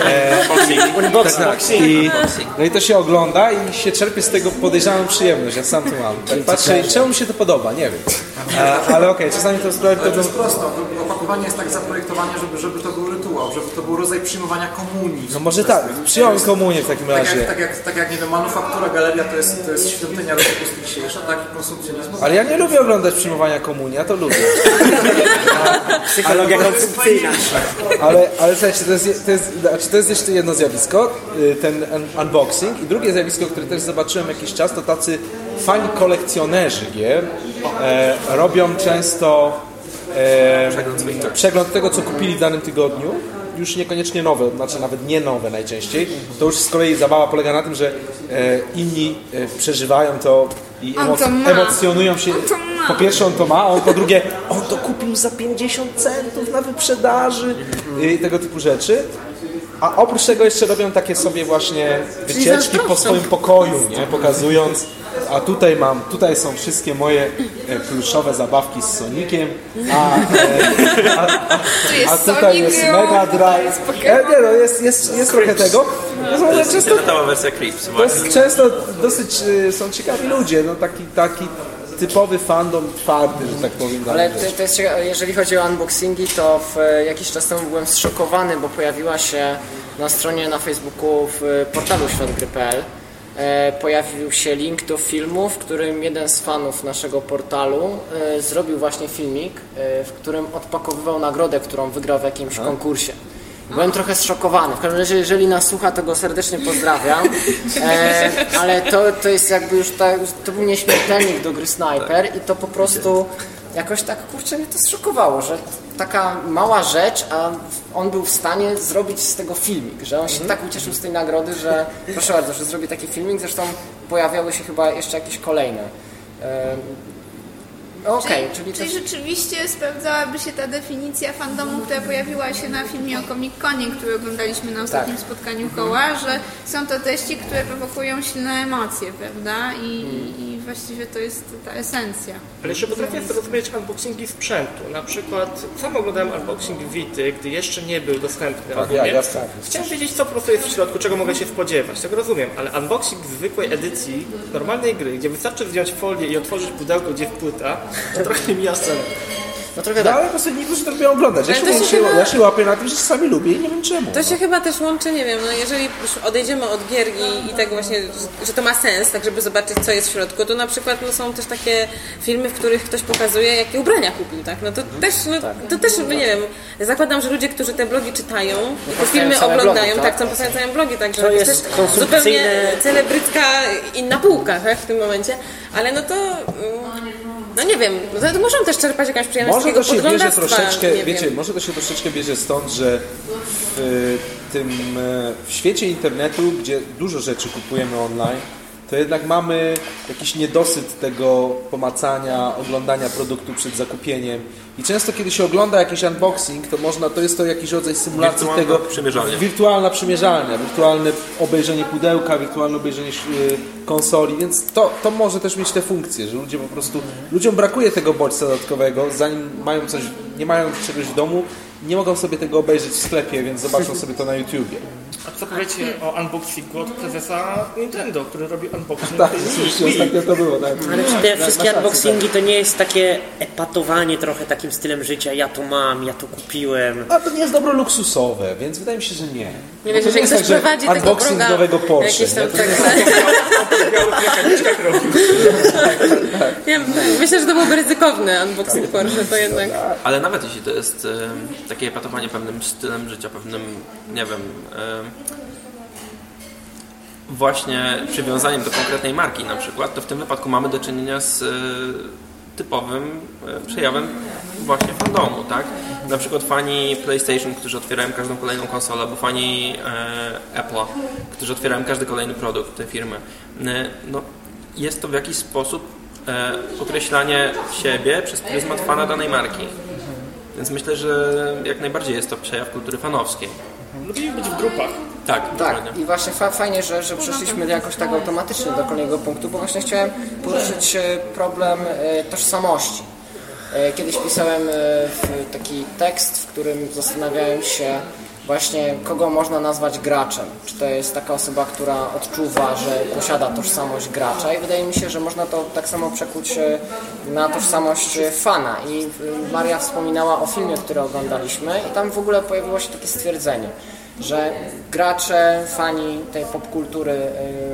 E, tak, i, no i to się ogląda i się czerpie z tego podejrzaną przyjemność. Ja sam to mam. Tak patrzę czemu mi się to podoba, nie wiem. Ale okej, czasami to sprawia To jest prosto, opakowanie jest tak zaprojektowane, żeby, żeby to był rytuał, żeby to był rodzaj przyjmowania komunii. No może tak, przyjąłem komunię w takim Tak razie. jak, tak, jak, tak jak, nie wiem, manufaktura, galeria to jest, to jest świątynia roku dzisiejsza, tak i konsumpcjonizmu. Ale ja nie lubię oglądać przyjmowania komunii, ja to lubię. *laughs* Psychologia konsumpcyjna. Ale, ale słuchajcie, to jest, to, jest, znaczy to jest jeszcze jedno zjawisko, y, ten un- unboxing. I drugie zjawisko, które też zobaczyłem jakiś czas, to tacy fani kolekcjonerzy gier e, robią często e, przegląd tego, co kupili w danym tygodniu. Już niekoniecznie nowe, znaczy nawet nie nowe najczęściej. To już z kolei zabawa polega na tym, że e, inni e, przeżywają to i emoc- emocjonują się. On to ma. Po pierwsze on to ma, a on po drugie on to kupił za 50 centów na wyprzedaży i tego typu rzeczy. A oprócz tego jeszcze robią takie sobie właśnie wycieczki po swoim pokoju, nie? pokazując a tutaj mam, tutaj są wszystkie moje e, pluszowe zabawki z Sonikiem, a, e, *laughs* a, a, jest a tutaj jest Mega to Drive. jest E, nie no, jest, jest, jest trochę tego. No, są one często Internetowa wersja Creeps. to jest często dosyć y, są ciekawi ludzie, no taki, taki typowy fandom twardy, że tak powiem. Ale to, to jest ciekawe, jeżeli chodzi o unboxingi, to w, e, jakiś czas temu byłem zszokowany, bo pojawiła się na stronie na Facebooku w e, portalu światgry.pl e, pojawił się link do filmu, w którym jeden z fanów naszego portalu zrobił właśnie filmik, w którym odpakowywał nagrodę, którą wygrał w jakimś konkursie. Byłem trochę zszokowany. W każdym razie, jeżeli nas słucha, to go serdecznie pozdrawiam. *laughs* E, ale to, to jest jakby już tak, to był nieśmiertelnik do gry Sniper i to po prostu jakoś tak, kurczę, mnie to zszokowało, że taka mała rzecz, a on był w stanie zrobić z tego filmik, że on się tak ucieszył z tej nagrody, że proszę bardzo, że zrobi taki filmik, zresztą pojawiały się chyba jeszcze jakieś kolejne. Okej, czyli, Czyli też... rzeczywiście sprawdzałaby się ta definicja fandomu, która pojawiła się na filmie o Comic-Conie, który oglądaliśmy na ostatnim Tak. spotkaniu koła, że są to treści, które prowokują silne emocje, prawda? I, i właściwie to jest ta esencja. Ale jeszcze potrafię zrozumieć unboxingi sprzętu. Na przykład sam oglądałem unboxing Vity, gdy jeszcze nie był dostępny. Tak, ja- ja tak. Chciałem wiedzieć, co po prostu jest w środku, czego mogę się spodziewać. Tak rozumiem, ale unboxing zwykłej edycji normalnej gry, gdzie wystarczy zdjąć folię i otworzyć pudełko, gdzie wpłyta, to trochę mija scenę. No trochę No, tak. ale po prostu niektórzy to lubią oglądać. Ja się, się się, chyba- ja się łapię na tym, że czasami lubię i nie wiem czemu. To się chyba też łączy, nie wiem, no jeżeli już odejdziemy od gier i, tego właśnie, że- to ma sens, tak żeby zobaczyć, co jest w środku, to na przykład no, są też takie filmy, w których ktoś pokazuje, jakie ubrania kupił, tak? No to też, no, to też, nie wiem, zakładam, że ludzie, którzy te blogi czytają i te filmy oglądają, blogi, tak, tak? są powstają blogi, tak, że jest też konsumpcyjne- zupełnie celebrycka inna półka, tak, w tym momencie, ale no to, mm, no nie wiem, no muszą też czerpać jakąś przyjemność Może to się bierze troszeczkę, wiecie, wiem. może to się troszeczkę bierze stąd, że w tym e, w świecie internetu, gdzie dużo rzeczy kupujemy online, to jednak mamy jakiś niedosyt tego pomacania, oglądania produktu przed zakupieniem. I często kiedy się ogląda jakiś unboxing, to można, to jest to jakiś rodzaj symulacji Wirtualna tego. przymierzalnia. Wirtualna przymierzalnia, wirtualne obejrzenie pudełka, wirtualne obejrzenie y, konsoli, więc to, to może też mieć te funkcje, że ludzie po prostu, ludziom brakuje tego bodźca dodatkowego, zanim mają coś, nie mają czegoś w domu, nie mogą sobie tego obejrzeć w sklepie, więc zobaczą sobie to na YouTubie. A co powiecie o unboxingu od prezesa Nintendo, który robi unboxing Tak, rzeczywiście ostatnio to było, tak. Ale czy te Na- wszystkie unboxingi to nie jest takie epatowanie trochę takim stylem życia, ja to mam, ja to kupiłem. A to nie jest dobro luksusowe, więc wydaje mi się, że nie. Nie to że ktoś tak, że prowadzi tego unboxing bloga, nowego Porsche. tam tak, Nie, *laughs* myślę, że to byłby ryzykowny unboxing Porsche, to jednak... Ale nawet jeśli to jest takie epatowanie pewnym stylem życia, pewnym, nie wiem, właśnie przywiązaniem do konkretnej marki na przykład, to w tym wypadku mamy do czynienia z e, typowym e, przejawem właśnie fandomu, tak? Na przykład fani PlayStation, którzy otwierają każdą kolejną konsolę, albo fani e, którzy otwierają każdy kolejny produkt tej firmy. E, no, jest to w jakiś sposób określanie siebie przez pryzmat fana danej marki. Więc myślę, że jak najbardziej jest to przejaw kultury fanowskiej. Lubimy być w grupach. Tak, Tak, dokładnie. i właśnie fa fajnie, że, że przeszliśmy jakoś tak automatycznie do kolejnego punktu, bo właśnie chciałem poruszyć e, problem e, tożsamości. E, Kiedyś pisałem taki tekst, w którym zastanawiałem się, właśnie kogo można nazwać graczem. Czy to jest taka osoba, która odczuwa, że posiada tożsamość gracza i wydaje mi się, że można to tak samo przekuć e, na tożsamość fana. I e, Maria wspominała o filmie, który oglądaliśmy i tam w ogóle pojawiło się takie stwierdzenie, że gracze, fani tej popkultury,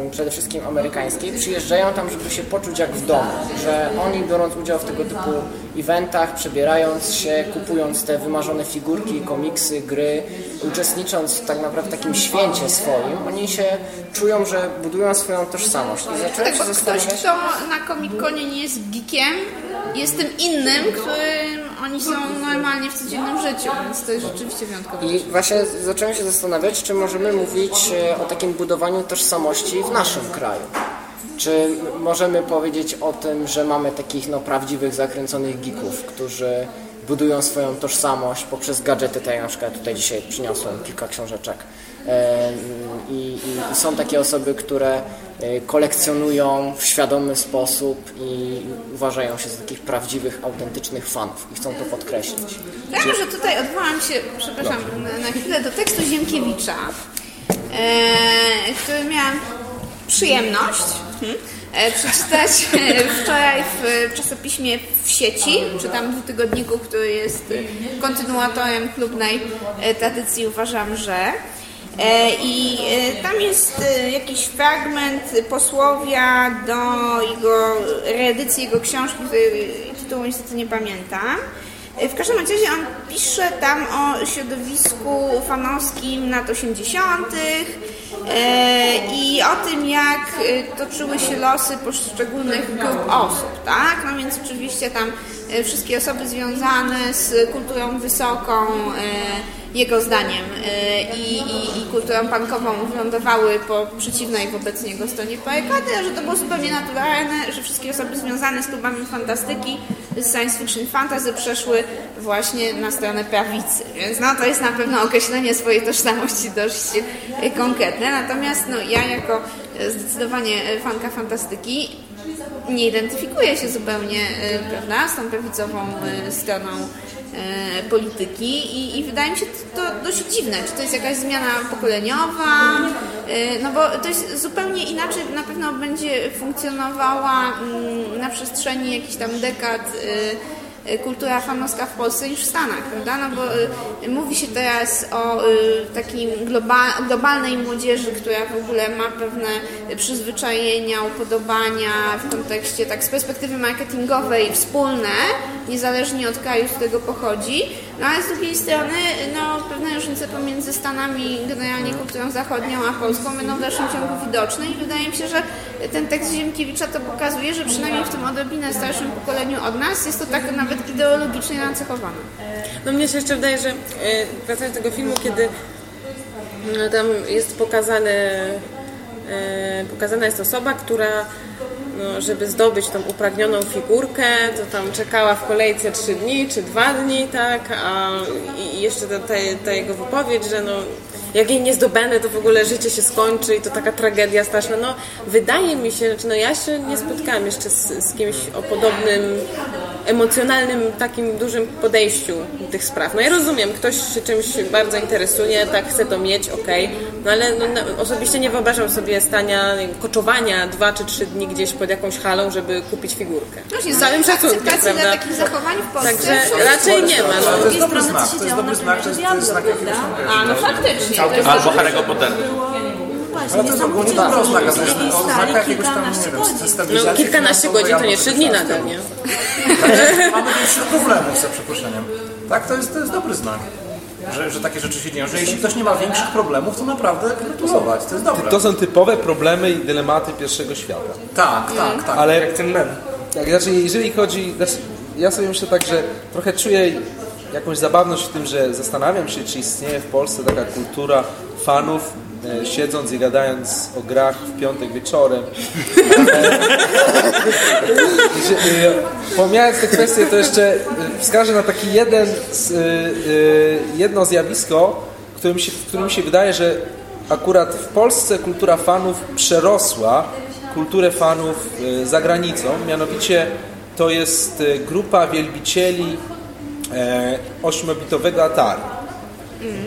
y, przede wszystkim amerykańskiej, przyjeżdżają tam, żeby się poczuć jak w domu, że oni biorąc udział w tego typu eventach, przebierając się, kupując te wymarzone figurki, komiksy, gry, uczestnicząc tak naprawdę w takim święcie swoim, oni się czują, że budują swoją tożsamość. I zacząłem Tak, się ktoś, kto na Comic-Conie nie jest geekiem, jest tym innym, którym oni są normalnie w codziennym życiu, więc to jest rzeczywiście wyjątkowe. I właśnie zacząłem się zastanawiać, czy możemy mówić e, o takim budowaniu tożsamości w naszym kraju. Czy możemy powiedzieć o tym, że mamy takich no, prawdziwych, zakręconych geeków, którzy budują swoją tożsamość poprzez gadżety, tak jak na przykład tutaj dzisiaj przyniosłem kilka książeczek. I, i, I są takie osoby, które e, kolekcjonują w świadomy sposób i uważają się za takich prawdziwych, autentycznych fanów i chcą to podkreślić. Ja może tutaj odwołam się, przepraszam, na, na chwilę do tekstu Ziemkiewicza, e, który miałam przyjemność hmm, przeczytać e, wczoraj w czasopiśmie w sieci, czy tam dwutygodniku, który jest e, kontynuatorem klubnej e, tradycji, uważam, że. E, I e, tam jest e, jakiś fragment posłowia do jego reedycji jego książki, której tytułu niestety nie pamiętam. W każdym razie on pisze tam o środowisku fanowskim lat 80. e, i o tym, jak e, toczyły się losy poszczególnych grup osób, tak? No więc oczywiście tam e, wszystkie osoby związane z kulturą wysoką, jego zdaniem, e, i, i, i kulturą punkową wylądowały po przeciwnej wobec niego stronie barykady, a że to było zupełnie naturalne, że wszystkie osoby związane z klubami fantastyki, z science fiction fantasy przeszły właśnie na stronę prawicy. Więc no to jest na pewno określenie swojej tożsamości dość e, konkretne. Natomiast no, ja jako e, zdecydowanie fanka fantastyki nie identyfikuję się zupełnie prawda, z tą prawicową stroną e, polityki i, i wydaje mi się to, to dość dziwne, czy to jest jakaś zmiana pokoleniowa, e, no bo to jest zupełnie inaczej na pewno będzie funkcjonowała mm, na przestrzeni jakichś tam dekad e, kultura fanowska w Polsce niż w Stanach, prawda? No bo y, mówi się teraz o y, takim globa, globalnej młodzieży, która w ogóle ma pewne przyzwyczajenia, upodobania w kontekście tak z perspektywy marketingowej wspólne, niezależnie od kraju, z którego pochodzi. No ale z drugiej strony no, pewne różnice pomiędzy Stanami, generalnie kulturą zachodnią, a Polską będą w dalszym ciągu widoczne i wydaje mi się, że ten tekst Ziemkiewicza to pokazuje, że przynajmniej w tym odrobinę starszym pokoleniu od nas jest to tak nawet ideologicznie nacechowane. No mnie się jeszcze wydaje, że e, wracając do tego filmu, kiedy no, tam jest pokazane, e, pokazana jest osoba, która no, żeby zdobyć tą upragnioną figurkę, to tam czekała w kolejce 3 dni czy 2 dni, tak, a i jeszcze ta, ta, ta jego wypowiedź, że no jak jej nie zdobędę, to w ogóle życie się skończy i to taka tragedia straszna. No, wydaje mi się, znaczy, no ja się nie spotkałam jeszcze z, z kimś o podobnym emocjonalnym, takim dużym podejściu do tych spraw. No ja rozumiem, ktoś się czymś bardzo interesuje, tak chce to mieć, okej, no ale no, no, osobiście nie wyobrażam sobie stania, koczowania dwa czy trzy dni gdzieś pod jakąś halą, żeby kupić figurkę. Właśnie, Z całym szacunkiem, prawda? takich zachowań w Polsce. Także raczej nie ma. No. to jest dobry strony, znak, co się to jest dobry na znak, to jest, to jest znak jakiegoś? A, no faktycznie. Jest Albo Harry'ego Pottera. Ale to jest ogólnie jakiegoś tam, nie wiem. No, stabilizacji kilkanaście godzin to nie trzy dni nadal, nie? Mamy większych problemów za przeproszeniem. Tak, to jest, to jest dobry znak. Że, że takie rzeczy się dzieją, że jeśli ktoś nie ma większych problemów, to naprawdę gratulować, to jest dobre. To są typowe problemy i dylematy pierwszego świata. Tak, tak, tak. Ale Jak ten mem. tak, znaczy, jeżeli chodzi, znaczy, ja sobie myślę tak, że trochę czuję jakąś zabawność w tym, że zastanawiam się, czy istnieje w Polsce taka kultura fanów, e, siedząc i gadając o grach w piątek wieczorem. *laughs* Że, e, Pomijając te kwestie, to jeszcze e, wskażę na taki jeden, z, e, e, jedno zjawisko, którym się, którym mi się wydaje, że akurat w Polsce kultura fanów przerosła kulturę fanów e, za granicą, mianowicie to jest e, grupa wielbicieli e, 8-bitowego Atari.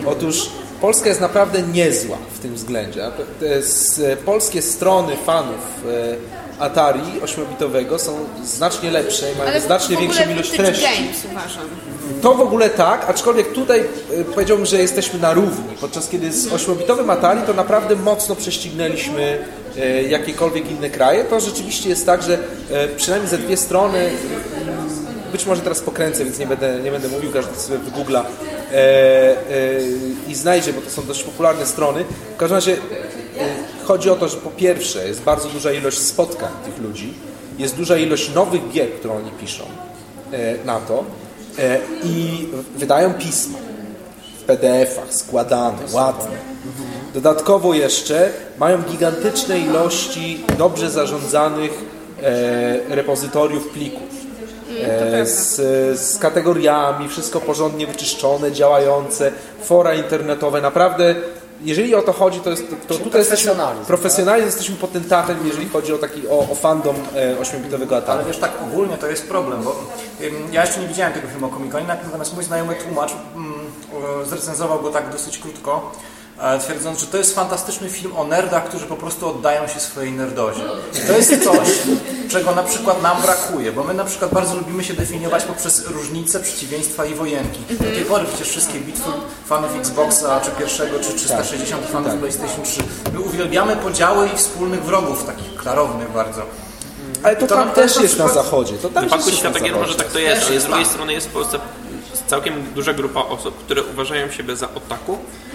Otóż Polska jest naprawdę niezła w tym względzie. Z polskie strony fanów e, Atari 8-bitowego są znacznie lepsze i mają Ale znacznie większą ilość treści. Games uważam. To w ogóle tak, aczkolwiek tutaj e, powiedziałbym, że jesteśmy na równi, podczas kiedy z 8-bitowym Atari to naprawdę mocno prześcignęliśmy e, jakiekolwiek inne kraje. To rzeczywiście jest tak, że e, przynajmniej ze dwie strony być może teraz pokręcę, więc nie będę, nie będę mówił, każdy sobie wygoogla e, e, i znajdzie, bo to są dość popularne strony. W każdym razie e, chodzi o to, że po pierwsze jest bardzo duża ilość spotkań tych ludzi, jest duża ilość nowych gier, które oni piszą e, na to e, i wydają pisma w PDF-ach, składane, ładne. Dodatkowo jeszcze mają gigantyczne ilości dobrze zarządzanych e, repozytoriów plików. E, z, z kategoriami, wszystko porządnie wyczyszczone, działające, fora internetowe, naprawdę jeżeli o to chodzi, to, jest, to, to tutaj jesteśmy profesjonalizm, profesjonalnie jesteśmy potentatem, jeżeli chodzi o taki o, o fandom e, 8-bitowego Atari. Ale wiesz, tak ogólnie to jest problem, bo ym, ja jeszcze nie widziałem tego filmu o Comic-Conie, natomiast mój znajomy tłumacz mm, e, zrecenzował go tak dosyć krótko, twierdząc, że to jest fantastyczny film o nerdach, którzy po prostu oddają się swojej nerdozie. I to jest coś, czego na przykład nam brakuje, bo my na przykład bardzo lubimy się definiować poprzez różnice, przeciwieństwa i wojenki. Do tej pory przecież wszystkie bitwy fanów Xboxa, czy pierwszego, czy 360 fanów PlayStation 3, my uwielbiamy podziały i wspólnych wrogów, takich klarownych bardzo. Ale to to tam na- też jest na zachodzie. To W tam wypadku też jest na świata gier może tak to jest, ale z drugiej tak. strony jest w Polsce całkiem duża grupa osób, które uważają siebie za otaku, e,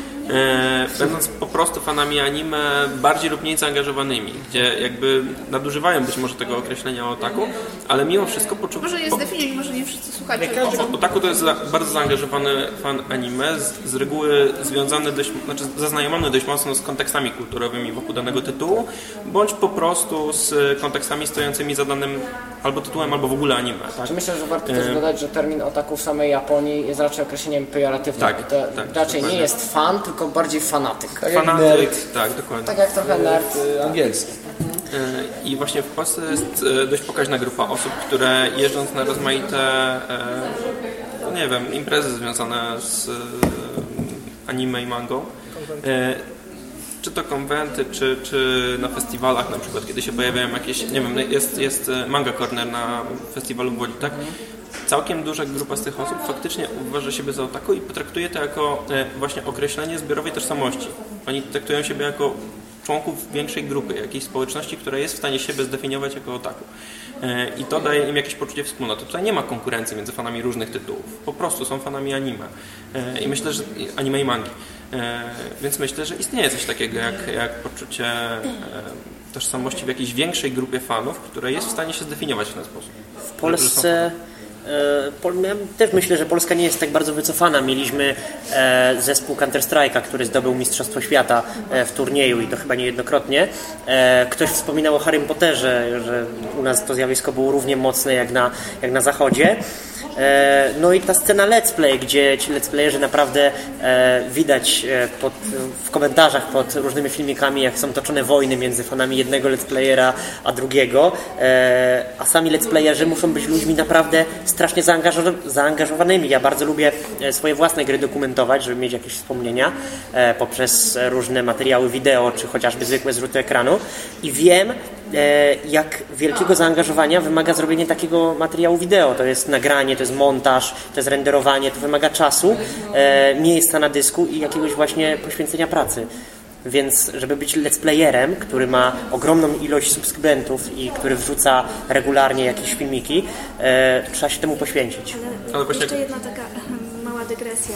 będąc po prostu fanami anime bardziej lub mniej zaangażowanymi, gdzie jakby nadużywają być może tego określenia otaku, ale mimo wszystko poczuwają... Może je zdefiniuj, może nie wszyscy słuchacze. O- Otaku to jest za, bardzo zaangażowany fan anime, z, z reguły związany dość, znaczy zaznajomiony dość mocno z kontekstami kulturowymi wokół danego tytułu, bądź po prostu z kontekstami stojącymi za danym albo tytułem, albo w ogóle anime. Tak? Myślę, że warto też E, dodać, że termin otaku w samej Japonii jest raczej określeniem pejoratywnym. Tak, to tak, raczej nie jest fan, tylko bardziej fanatyk. Tak, Fanatyk, nerd. tak, dokładnie. tak jak trochę nerd. Y, Angielski. E, I właśnie w Polsce jest e, dość pokaźna grupa osób, które jeżdżąc na rozmaite, e, no nie wiem, imprezy związane z anime i mangą, czy to konwenty, czy, czy na festiwalach na przykład, kiedy się pojawiają jakieś, nie wiem, jest, jest Manga Corner na festiwalu w Łodzi, tak? Całkiem duża grupa z tych osób faktycznie uważa siebie za otaku i potraktuje to jako e, właśnie określenie zbiorowej tożsamości. Oni traktują siebie jako członków większej grupy, jakiejś społeczności, która jest w stanie siebie zdefiniować jako otaku. E, I to daje im jakieś poczucie wspólnoty. Tutaj nie ma konkurencji między fanami różnych tytułów. Po prostu są fanami anime. E, I myślę, że anime i mangi. Więc myślę, że istnieje coś takiego jak, jak poczucie tożsamości w jakiejś większej grupie fanów, która jest w stanie się zdefiniować w ten sposób. W Polsce Pol- ja też myślę, że Polska nie jest tak bardzo wycofana. Mieliśmy e, zespół Counter-Strike'a, który zdobył Mistrzostwo Świata e, w turnieju i to chyba niejednokrotnie. E, ktoś wspominał o Harrym Potterze, że u nas to zjawisko było równie mocne jak na, jak na zachodzie. E, No i ta scena let's play, gdzie ci let's playerzy naprawdę e, widać e, pod, w komentarzach pod różnymi filmikami, jak są toczone wojny między fanami jednego let's playera a drugiego, a sami let's playerzy muszą być ludźmi naprawdę strasznie zaangażow- zaangażowanymi. Ja bardzo lubię swoje własne gry dokumentować, żeby mieć jakieś wspomnienia poprzez różne materiały wideo, czy chociażby zwykłe zrzuty ekranu i wiem, jak wielkiego zaangażowania wymaga zrobienie takiego materiału wideo. To jest nagranie, to jest montaż, to jest renderowanie, to wymaga czasu, e, miejsca na dysku i jakiegoś właśnie poświęcenia pracy. Więc żeby być let's playerem, który ma ogromną ilość subskrybentów i który wrzuca regularnie jakieś filmiki, e, trzeba się temu poświęcić. Ale, Ale właśnie- jeszcze jedna taka mała dygresja.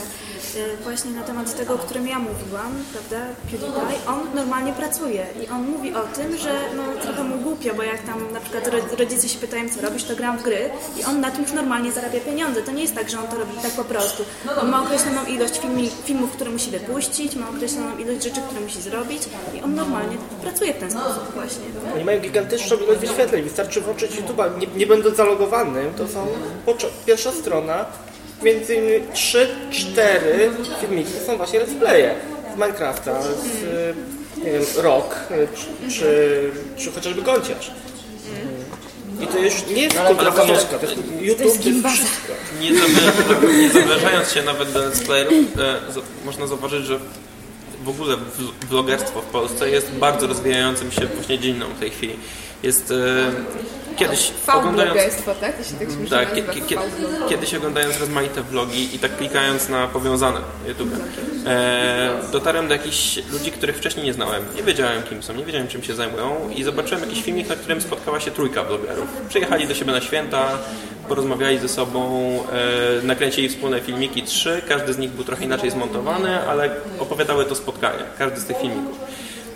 Y, Właśnie na temat tego, o którym ja mówiłam, prawda, PewDiePie, on normalnie pracuje i on mówi o tym, że no trochę mu głupio, bo jak tam na przykład ro- rodzice się pytają, co robisz, to gram w gry i on na tym już normalnie zarabia pieniądze. To nie jest tak, że on to robi tak po prostu. On ma określoną ilość filmi, filmów, które musi wypuścić, ma określoną ilość rzeczy, które musi zrobić i on normalnie pracuje w ten sposób właśnie. Oni mają gigantyczną ilość wyświetleń. Wystarczy włączyć YouTube'a, nie, nie będąc zalogowanym, to są pierwsza strona, między innymi 3-4 filmiki to są właśnie let's playe z Minecrafta, z nie wiem, Rock, czy, czy, czy chociażby Gąciarz. I to już nie jest kultura fanowska, to jest YouTube, to jest wszystko. Nie, nie zawyżając się nawet do let's playerów, e, z- można zauważyć, że w ogóle vlogerstwo w Polsce jest bardzo rozwijającym się właśnie dziedziną w tej chwili. Jest e, kiedyś oglądając... tak? Jeśli tak się Tak, kie, kie, kiedyś oglądając rozmaite vlogi i tak klikając na powiązane YouTube, e, dotarłem do jakichś ludzi, których wcześniej nie znałem. Nie wiedziałem kim są, nie wiedziałem czym się zajmują i zobaczyłem jakiś filmik, na którym spotkała się trójka vlogerów. Przyjechali do siebie na święta, porozmawiali ze sobą, e, nakręcili wspólne filmiki, trzy, każdy z nich był trochę inaczej zmontowany, ale opowiadały to spotkania, każdy z tych filmików.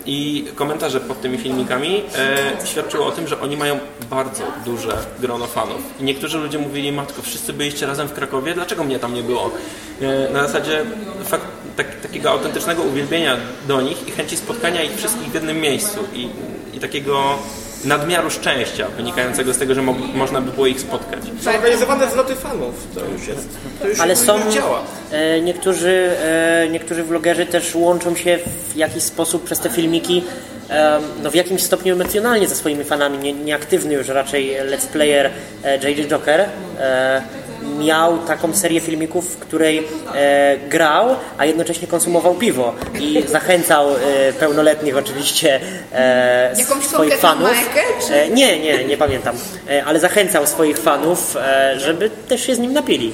I komentarze pod tymi filmikami e, świadczyły o tym, że oni mają bardzo duże grono fanów. I niektórzy ludzie mówili, matko, wszyscy byliście razem w Krakowie, dlaczego mnie tam nie było? E, na zasadzie fakt, tak, takiego autentycznego uwielbienia do nich i chęci spotkania ich wszystkich w jednym miejscu. I, i takiego nadmiaru szczęścia wynikającego z tego, że mo można by było ich spotkać. Zorganizowane zloty fanów, to już jest. To już Ale są działa. e, niektórzy, e, niektórzy vlogerzy też łączą się w jakiś sposób przez te filmiki e, no w jakimś stopniu emocjonalnie ze swoimi fanami. Nie, nieaktywny już raczej let's player e, JJ Joker e, miał taką serię filmików, w której e, grał, a jednocześnie konsumował piwo i zachęcał e, pełnoletnich oczywiście e, Jakąś swoich fanów. markę, czy- E, nie, nie, nie pamiętam, e, ale zachęcał swoich fanów, e, żeby też się z nim napili.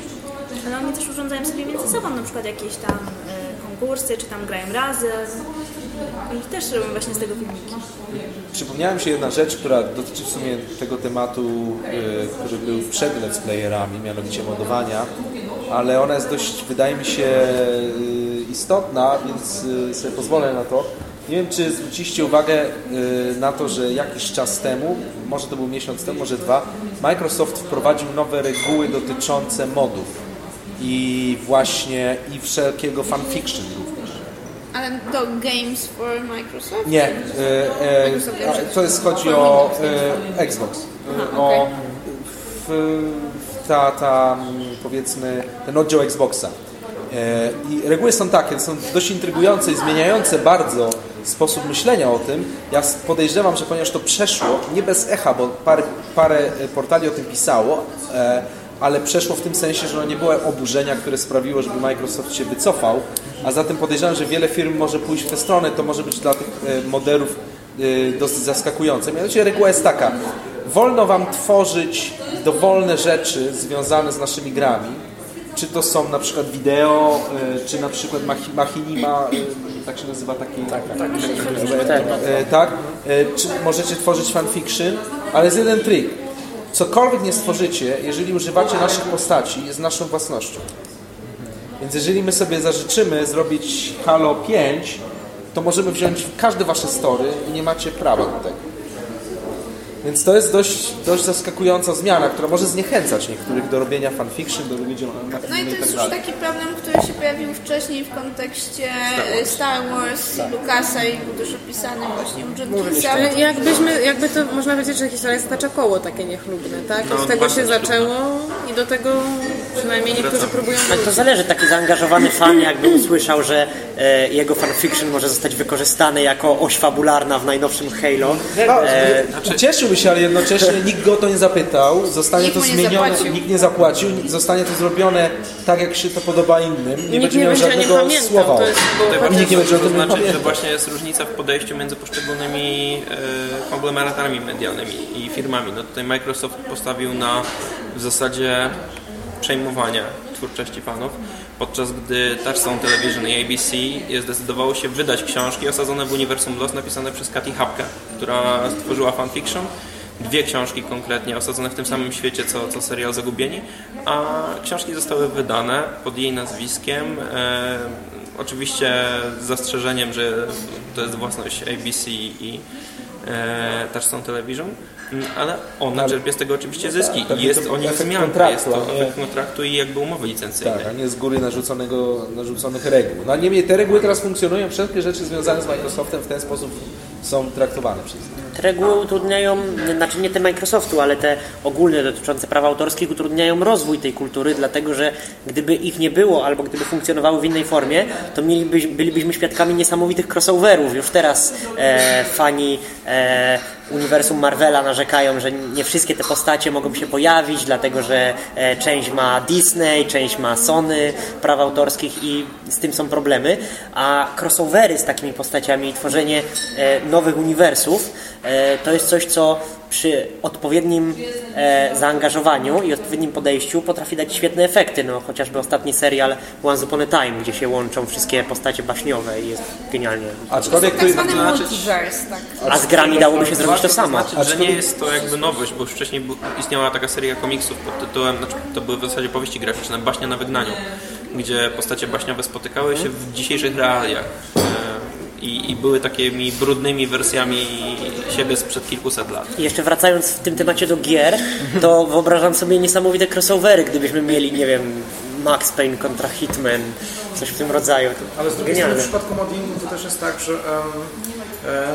Ale oni też urządzają sobie między sobą na przykład jakieś tam konkursy, czy tam grają razem. I też właśnie z tego filmiki. Przypomniała mi się jedna rzecz, która dotyczy w sumie tego tematu, y, który był przed let's playerami, mianowicie modowania, ale ona jest dość, wydaje mi się, y, istotna, więc y, sobie pozwolę na to. Nie wiem, czy zwróciliście uwagę na to, że jakiś czas temu, może to był miesiąc temu, może dwa, Microsoft wprowadził nowe reguły dotyczące modów i właśnie i wszelkiego fanfiction. Ale to Games for Microsoft? Nie, e, e, Microsoft to jest chodzi o e, Xbox. Aha, o w, w ta, ta powiedzmy ten oddział Xboxa. I reguły są takie, są dość intrygujące i zmieniające bardzo sposób myślenia o tym. Ja podejrzewam, że ponieważ to przeszło, nie bez echa, bo parę, parę portali o tym pisało, ale przeszło w tym sensie, że nie było oburzenia, które sprawiło, żeby Microsoft się wycofał, a zatem podejrzewam, że wiele firm może pójść w tę stronę, to może być dla tych e, modelów e, dosyć zaskakujące. Mianowicie reguła jest taka, wolno Wam tworzyć dowolne rzeczy związane z naszymi grami, czy to są na przykład wideo, e, czy na przykład machi- machinima, tak się nazywa taki... Tak, tak, tak. E, tak. E, Czy możecie tworzyć fanfiction, ale jest jeden trik. Cokolwiek nie stworzycie, jeżeli używacie naszych postaci, jest naszą własnością. Więc jeżeli my sobie zażyczymy zrobić Halo 5, to możemy wziąć każde wasze story i nie macie prawa do tego. Więc to jest dość, dość zaskakująca zmiana, która może zniechęcać niektórych do robienia fanfiction, do robienia No i to i jest tak już taki problem, który się pojawił wcześniej w kontekście e, Star Wars, Lucasa i był też opisany właśnie u John Kingsa. Ale jakbyśmy, jakby to można powiedzieć, że historia zatacza koło takie niechlubne, tak? No, Od tego się zaczęło i do tego przynajmniej niektórzy próbują Ale to zależy, taki zaangażowany fan jakby usłyszał, że e, jego fanfiction może zostać wykorzystany jako oś fabularna w najnowszym Halo. No, E, Ucieszyłby się, ale jednocześnie *laughs* nikt go o to nie zapytał, zostanie Nikt to zmienione, zapłacił. nikt nie zapłacił, zostanie to zrobione tak, jak się to podoba innym. Nie Nikt będzie nie miał będzie żadnego pamiętał, słowa. to jest nikt nie będzie o to tym znaczy, że właśnie jest różnica w podejściu między poszczególnymi e, konglomeratami medialnymi i firmami. No tutaj Microsoft postawił na w zasadzie przejmowania twórczości fanów, podczas gdy Touchstone Television i ABC zdecydowało się wydać książki osadzone w uniwersum Lost napisane przez Katy Hapkę, która stworzyła fanfiction. Dwie książki konkretnie osadzone w tym samym świecie, co, co serial Zagubieni, a książki zostały wydane pod jej nazwiskiem. E, oczywiście z zastrzeżeniem, że to jest własność ABC i Touchstone Television, Mm, ale ona czerpie z tego oczywiście zyski tak, i jest o nich kontraktu, jest to efekt kontraktu i jakby umowy licencyjnej. Tak, a nie z góry narzuconego, narzuconych reguł. No niemniej te reguły teraz funkcjonują, wszelkie rzeczy związane z Microsoftem w ten sposób są traktowane przez nich. Te reguły utrudniają, znaczy nie te Microsoftu, ale te ogólne dotyczące praw autorskich utrudniają rozwój tej kultury, dlatego że gdyby ich nie było albo gdyby funkcjonowały w innej formie, to mieliby, bylibyśmy świadkami niesamowitych crossoverów. Już teraz e, fani e, uniwersum Marvela narzekają, że nie wszystkie te postacie mogą się pojawić, dlatego że e, część ma Disney, część ma Sony praw autorskich i z tym są problemy, a crossovery z takimi postaciami i tworzenie e, nowych uniwersów to jest coś, co przy odpowiednim e, zaangażowaniu i odpowiednim podejściu potrafi dać świetne efekty. No, chociażby ostatni serial Once Upon a Time, gdzie się łączą wszystkie postacie baśniowe i jest genialnie. Aczkolwiek Tak zwany multiverse, tak. A z grami dałoby się zrobić to samo. Znaczy, że nie jest to jakby nowość, bo już wcześniej istniała taka seria komiksów pod tytułem, znaczy to były w zasadzie powieści graficzne, Baśnia na wygnaniu, gdzie postacie baśniowe spotykały się w dzisiejszych realiach. I, I były takimi brudnymi wersjami siebie sprzed kilkuset lat. I jeszcze wracając w tym temacie do gier, to wyobrażam sobie niesamowite crossovery, gdybyśmy mieli, nie wiem, Max Payne kontra Hitman, coś w tym rodzaju. To Ale z drugiej strony w przypadku moddingu to też jest tak, że em,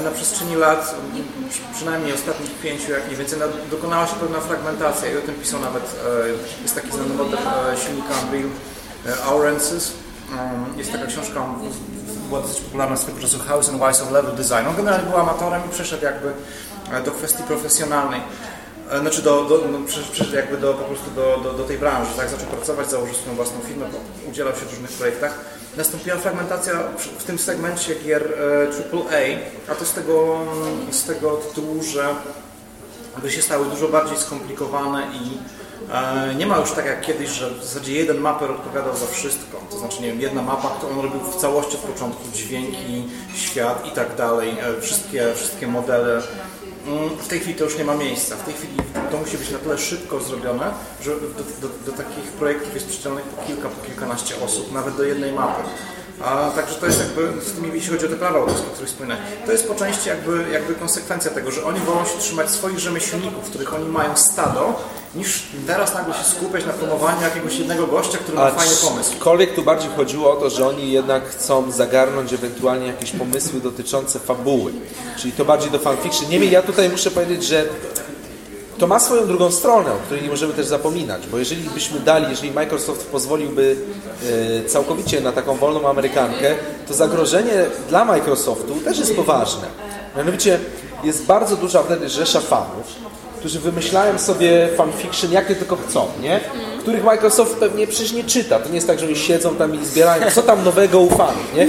e, na przestrzeni lat, przynajmniej ostatnich pięciu, jak nie więcej, na- dokonała się pewna fragmentacja i o tym pisał nawet, e, jest taki znany model e, silnika Unreal, e, Aurensis. Um, Jest taka książka, była dosyć popularna swego czasu, House and Wise of Level Design. On generalnie był amatorem i przeszedł jakby e, do kwestii profesjonalnej. E, Znaczy do, do, no, jakby do, po prostu do, do, do tej branży, tak? Zaczął pracować, założył swoją własną firmę, udzielał się w różnych projektach. Nastąpiła fragmentacja w- tym segmencie gier e, AAA, a to z tego, z tego tytułu, że gry się stały dużo bardziej skomplikowane i e, nie ma już tak jak kiedyś, że w zasadzie jeden maper odpowiadał za wszystko. To znaczy, nie wiem, jedna mapa, którą on robił w całości od początku, dźwięki, świat i tak dalej, e, wszystkie, wszystkie modele. Mm, W tej chwili to już nie ma miejsca. W tej chwili to musi być na tyle szybko zrobione, że do, do, do takich projektów jest przydzielonych po kilka, po kilkanaście osób, nawet do jednej mapy. A także to jest jakby, z tymi, jeśli chodzi o te prawa autorskie, o których wspominałem, to jest po części jakby, jakby konsekwencja tego, że oni wolą się trzymać swoich rzemieślników, których oni mają stado, niż teraz nagle się skupiać na promowaniu jakiegoś jednego gościa, który ma A fajny pomysł. Aczkolwiek tu bardziej chodziło o to, że oni jednak chcą zagarnąć ewentualnie jakieś pomysły dotyczące fabuły. Czyli to bardziej do fanfiction. Niemniej ja tutaj muszę powiedzieć, że to ma swoją drugą stronę, o której nie możemy też zapominać, bo jeżeli byśmy dali, jeżeli Microsoft pozwoliłby e, całkowicie na taką wolną Amerykankę, to zagrożenie dla Microsoftu też jest poważne. Mianowicie jest bardzo duża wtedy rzesza fanów, którzy wymyślają sobie fanfiction jakie tylko chcą, nie? Których Microsoft pewnie przecież nie czyta. To nie jest tak, że oni siedzą tam i zbierają, co tam nowego u fanów, nie?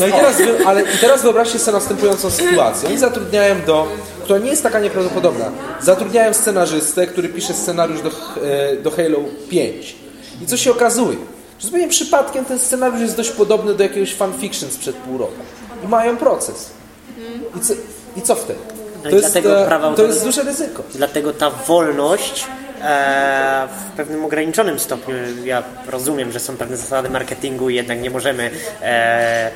No i teraz, ale teraz wyobraźcie sobie następującą sytuację. Oni zatrudniają do, która nie jest taka nieprawdopodobna, zatrudniają scenarzystę, który pisze scenariusz do, e, do Halo 5. I co się okazuje? Że zupełnie przypadkiem ten scenariusz jest dość podobny do jakiegoś fanfiction sprzed pół roku. I mają proces. I co, i co wtedy? No To jest, e, prawa to jest duże ryzyko. Dlatego ta wolność e, w pewnym ograniczonym stopniu, ja rozumiem, że są pewne zasady marketingu i jednak nie możemy e,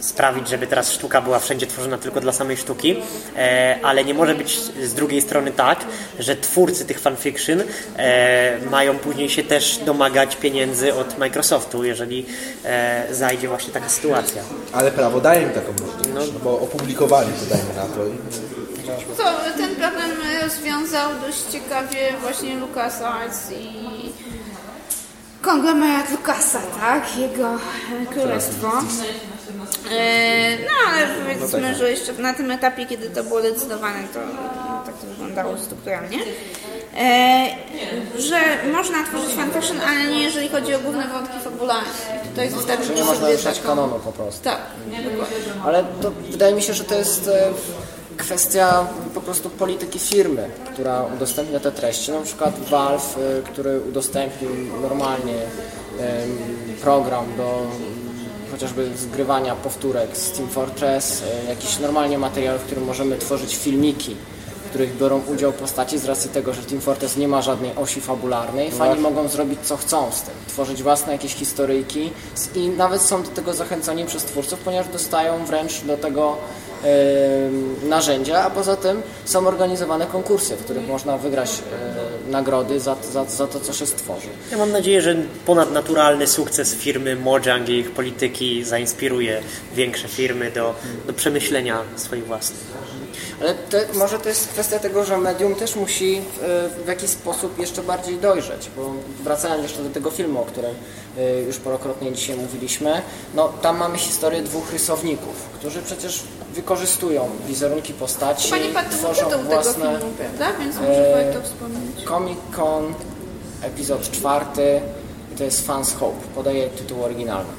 sprawić, żeby teraz sztuka była wszędzie tworzona tylko dla samej sztuki, e, ale nie może być z drugiej strony tak, że twórcy tych fanfiction e, mają później się też domagać pieniędzy od Microsoftu, jeżeli e, zajdzie właśnie taka sytuacja. Ale prawo daje im taką możliwość, no bo opublikowali to dajmy na to. To ten problem rozwiązał dość ciekawie właśnie LucasArts i konglomerat Lucasa, tak? Jego królestwo. E, No ale powiedzmy, że jeszcze na tym etapie, kiedy to było decydowane, to tak to wyglądało strukturalnie. E, że można tworzyć fanfiction, ale nie jeżeli chodzi o główne wątki fabularne. Tutaj wystarczy Że nie można ruszać taką- kanonu po prostu. Tak. Ale to wydaje mi się, że to jest e, kwestia po prostu polityki firmy, która udostępnia te treści. Na przykład Valve, e, który udostępnił normalnie program do chociażby zgrywania powtórek z Team Fortress, e, jakiś normalnie materiał, w którym możemy tworzyć filmiki, w których biorą udział postaci z racji tego, że Team Fortress nie ma żadnej osi fabularnej. Fani mogą zrobić co chcą z tym, tworzyć własne jakieś historyjki i nawet są do tego zachęcani przez twórców, ponieważ dostają wręcz do tego narzędzia, a poza tym są organizowane konkursy, w których można wygrać e, nagrody za, za, za to, co się stworzy. Ja mam nadzieję, że ponadnaturalny sukces firmy Mojang i ich polityki zainspiruje większe firmy do, do przemyślenia swoich własnych. Ale może to jest kwestia tego, że medium też musi w, w, jakiś sposób jeszcze bardziej dojrzeć, bo wracając jeszcze do tego filmu, o którym y, już parokrotnie dzisiaj mówiliśmy, no tam mamy historię dwóch rysowników, którzy przecież wykorzystują wizerunki postaci, Panie Pat, tworzą własne... Tego filmu, prawda? Więc może warto wspomnieć. Comic Con, epizod czwarty, to jest Fans Hope, podaje tytuł oryginalny.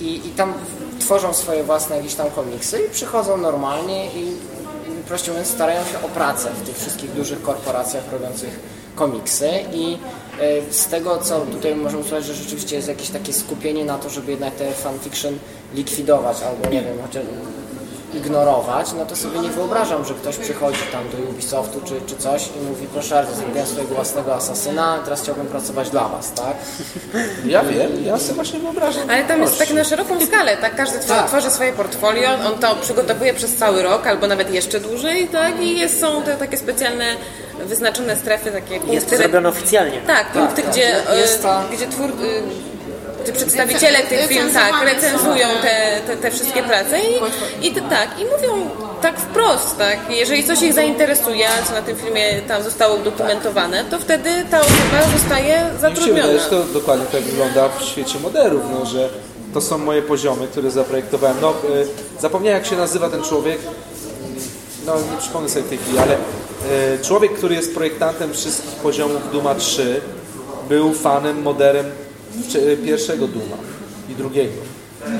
I, I tam tworzą swoje własne jakieś tam komiksy i przychodzą normalnie i prościej mówiąc starają się o pracę w tych wszystkich dużych korporacjach robiących komiksy. I e, z tego co tutaj możemy usłyszeć, że rzeczywiście jest jakieś takie skupienie na to, żeby jednak te fanfiction likwidować albo nie wiem, chociaż ignorować, no to sobie nie wyobrażam, że ktoś przychodzi tam do Ubisoftu czy, czy coś i mówi, proszę bardzo, zrobiłem swojego własnego asasyna, teraz chciałbym pracować dla was, tak? Ja wiem, ja sobie właśnie wyobrażam. Ale tam jest tak na szeroką skalę, tak? Każdy tak. tworzy swoje portfolio, on to przygotowuje przez cały rok albo nawet jeszcze dłużej, tak? I jest, są te takie specjalne wyznaczone strefy, takie punkty. Jest to zrobione oficjalnie. Tak, punkty, tak, gdzie, jest ta... gdzie twór y, czy przedstawiciele tych firm tak, recenzują te, te, te wszystkie prace i, i tak, i mówią tak wprost, tak, jeżeli coś ich zainteresuje, co na tym filmie tam zostało udokumentowane, to wtedy ta osoba zostaje zatrudniona. Mi się wydaje, to dokładnie tak wygląda w świecie modelów, no, że to są moje poziomy, które zaprojektowałem. No, y, zapomniałem jak się nazywa ten człowiek, no nie przypomnę sobie tej chwili, ale y, człowiek, który jest projektantem wszystkich poziomów Duma 3, był fanem, moderem pierwszego Duma i drugiego.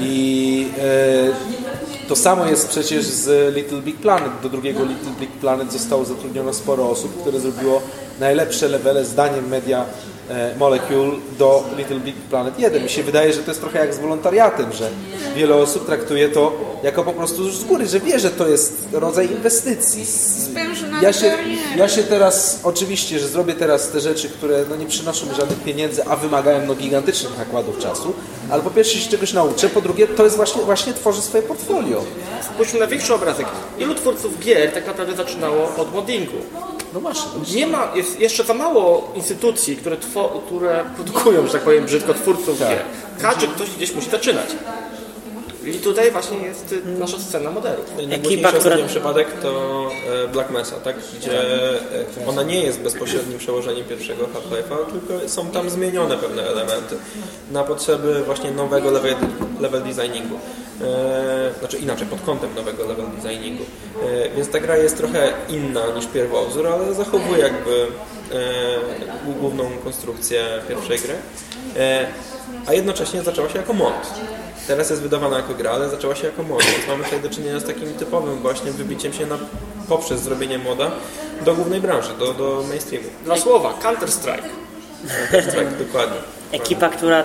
I e, to samo jest przecież z Little Big Planet. Do drugiego Little Big Planet zostało zatrudniono sporo osób, które zrobiło najlepsze levele zdaniem media Molecule do Little Big Planet 1. Mi się wydaje, że to jest trochę jak z wolontariatem, że wiele osób traktuje to jako po prostu już z góry, że wie, że to jest rodzaj inwestycji. Ja się, ja się teraz, oczywiście, że zrobię teraz te rzeczy, które no, nie przynoszą mi żadnych pieniędzy, a wymagają no, gigantycznych nakładów czasu, ale po pierwsze się czegoś nauczę, po drugie to jest właśnie, właśnie tworzy swoje portfolio. Spójrzmy na większy obrazek. Ilu twórców gier tak naprawdę zaczynało od moddingu? No właśnie. Nie ma, jest jeszcze za mało instytucji, które, które produkują, że tak powiem, brzydko twórców tak. gier. Każdy ktoś gdzieś musi zaczynać. I tutaj właśnie jest nasza scena modelów. Ekipa, która... przypadek to e, Black Mesa, tak? gdzie e, ona nie jest bezpośrednim przełożeniem pierwszego Half-Life'a, tylko są tam zmienione pewne elementy na potrzeby właśnie nowego level, level designingu. E, znaczy inaczej, pod kątem nowego level designingu. Więc ta gra jest trochę inna niż pierwowzór, ale zachowuje jakby główną konstrukcję pierwszej gry. A jednocześnie zaczęła się jako mod. Teraz jest wydawana jako gra, ale zaczęła się jako mod, więc mamy tutaj do czynienia z takim typowym właśnie wybiciem się na, poprzez zrobienie moda do głównej branży, do, do mainstreamu. Dla słowa, Counter-Strike. Counter-Strike, *laughs* dokładnie. Ekipa, która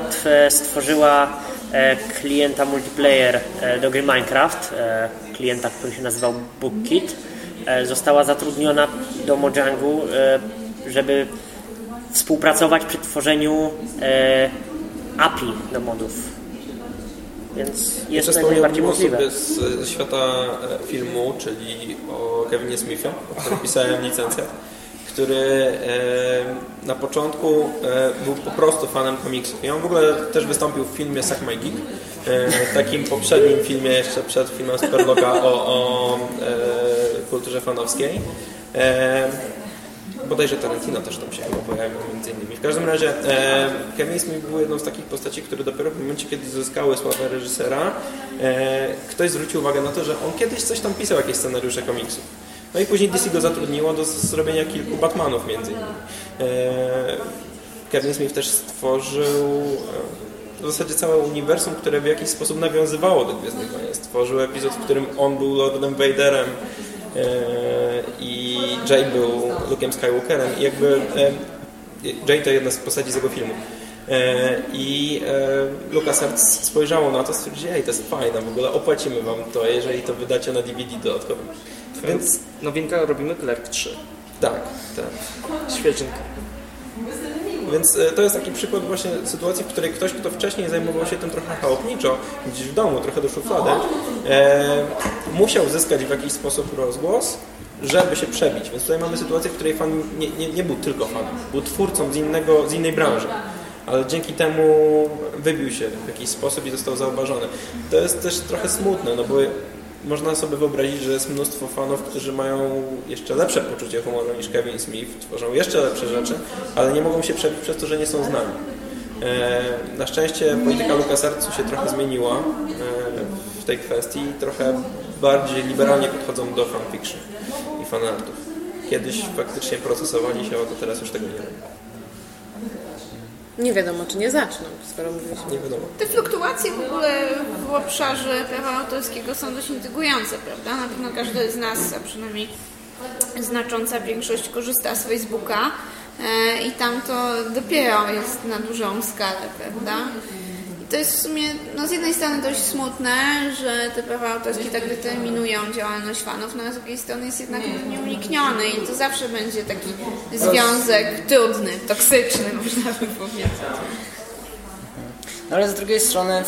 stworzyła E, klienta multiplayer e, do gry Minecraft, e, klienta, który się nazywał BookKit, została zatrudniona do Mojangu, żeby współpracować przy tworzeniu API do modów. Więc jest to najbardziej możliwe. z, ze świata filmu, czyli o Kevinie Smithie, o którym *laughs* pisałem licencję który na początku był po prostu fanem komiksów. I on w ogóle też wystąpił w filmie Suck My Geek, takim poprzednim filmie jeszcze przed filmem Sperloga o, o kulturze fanowskiej. Bodajże Tarantino też tam się pojawił między innymi. W każdym razie e, Kevin Smith był jedną z takich postaci, które dopiero w momencie, kiedy zyskały sławę reżysera, e, ktoś zwrócił uwagę na to, że on kiedyś coś tam pisał, jakieś scenariusze komiksów. No i później DC go zatrudniło do zrobienia kilku Batmanów między innymi. E, Kevin Smith też stworzył e, w zasadzie całe uniwersum, które w jakiś sposób nawiązywało do Gwiezdnych Wojen. Stworzył epizod, w którym on był Lordem Vaderem i Jay był Luke'em Skywalkerem i jakby Jay to jedna z postaci z jego filmu. I LucasArts spojrzało na to, stwierdziło, ej, to jest fajne, w ogóle opłacimy wam to, jeżeli to wydacie na DVD dodatkowym. Więc nowinka robimy Clerk 3. Tak, tak. Świeżynka. Więc e, to jest taki przykład właśnie sytuacji, w której ktoś, kto wcześniej zajmował się tym trochę chałupniczo, gdzieś w domu, trochę do szuflady, e, musiał zyskać w jakiś sposób rozgłos żeby się przebić. Więc tutaj mamy sytuację, w której fan nie, nie, nie był tylko fanem, był twórcą z, innego, z innej branży ale dzięki temu wybił się w jakiś sposób i został zauważony. To jest też trochę smutne, no bo można sobie wyobrazić, że jest mnóstwo fanów, którzy mają jeszcze lepsze poczucie humoru niż Kevin Smith, tworzą jeszcze lepsze rzeczy, ale nie mogą się przebić przez to, że nie są znani. E, na szczęście polityka LucasArtsu się trochę zmieniła e, w tej kwestii i trochę bardziej liberalnie podchodzą do fanfiction i fanartów. Kiedyś faktycznie procesowali się, a to teraz już tego nie robią. Nie wiadomo, czy nie zaczną, skoro mówiliśmy. Nie wiadomo. Te fluktuacje w ogóle w obszarze prawa autorskiego są dość intrygujące, prawda? Na pewno każdy z nas, a przynajmniej znacząca większość korzysta z Facebooka e, i tam to dopiero jest na dużą skalę, prawda? To jest w sumie no z jednej strony dość smutne, że te prawa autorskie tak determinują działalność fanów, no a z drugiej strony jest jednak nieunikniony i to zawsze będzie taki związek trudny, toksyczny, *laughs* można by powiedzieć. No ale z drugiej strony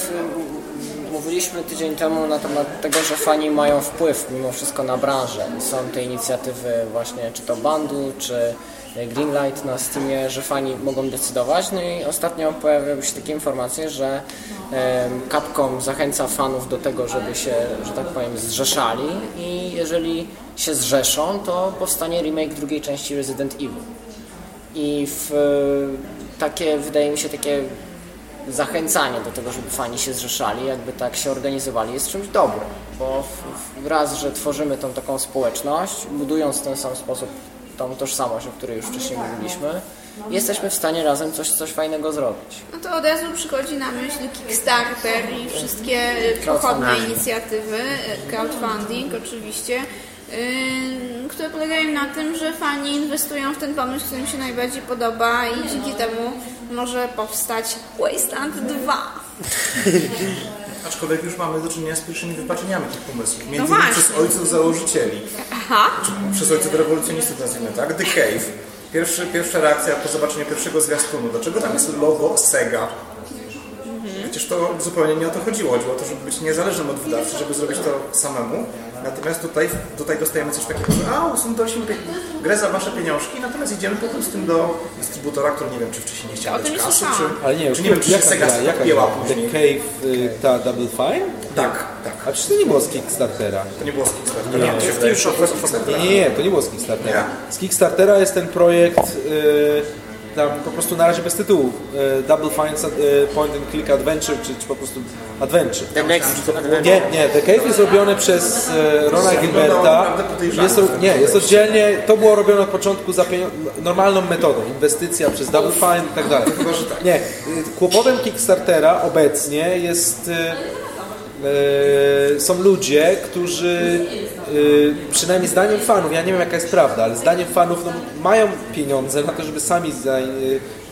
mówiliśmy tydzień temu na temat tego, że fani mają wpływ mimo wszystko na branżę. Są te inicjatywy właśnie, czy to bandu, czy Greenlight na Steamie, że fani mogą decydować. No i ostatnio pojawiły się takie informacje, że Capcom zachęca fanów do tego, żeby się, że tak powiem, zrzeszali i jeżeli się zrzeszą, to powstanie remake drugiej części Resident Evil. I w takie, wydaje mi się, takie zachęcanie do tego, żeby fani się zrzeszali, jakby tak się organizowali, jest czymś dobrym, bo raz, że tworzymy tą taką społeczność, budując w ten sam sposób tą tożsamość, o której już wcześniej mówiliśmy, jesteśmy w stanie razem coś, coś fajnego zrobić. No to od razu przychodzi na myśl Kickstarter i wszystkie pochodne inicjatywy, crowdfunding oczywiście, yy, które polegają na tym, że fani inwestują w ten pomysł, który im się najbardziej podoba i dzięki temu może powstać Wasteland 2. *laughs* Aczkolwiek już mamy do czynienia z pierwszymi wypaczeniami tych pomysłów. Między no innymi przez ojców założycieli. Aha. Przez ojców rewolucjonistów nazwijmy tak. The Cave. Pierwszy, pierwsza reakcja po zobaczeniu pierwszego zwiastunu. Dlaczego tam jest logo Sega? Mhm. Przecież to zupełnie nie o to chodziło. Chodziło o to, żeby być niezależnym od wydawcy, żeby zrobić to samemu. Natomiast tutaj, tutaj dostajemy coś takiego, że a, usunęliśmy grę za wasze pieniążki, natomiast idziemy potem z tym do dystrybutora, który nie wiem, czy wcześniej nie chciał dać kasy, czy, Ale nie, czy nie wiem, czy jaka Sega gra, jaka gra? The Cave, y, ta Double Fine? Tak, tak. A przecież to nie było z Kickstartera. To nie było z Kickstartera. Nie, to, już nie, nie, nie, to nie było z Kickstartera. Z Kickstartera jest ten projekt... Y, tam po prostu na razie bez tytułu. E, Double Fine e, Point and Click Adventure, czy, czy po prostu Adventure. The Next Nie, nie, The Cave jest robione przez e, Rona Gilberta. Jest, nie, jest oddzielnie, to było robione od początku za normalną metodą. Inwestycja przez Double Fine i tak dalej. Tak. Nie, kłopotem Kickstartera obecnie jest są ludzie, którzy przynajmniej zdaniem fanów, ja nie wiem jaka jest prawda, ale zdaniem fanów no, mają pieniądze na to, żeby sami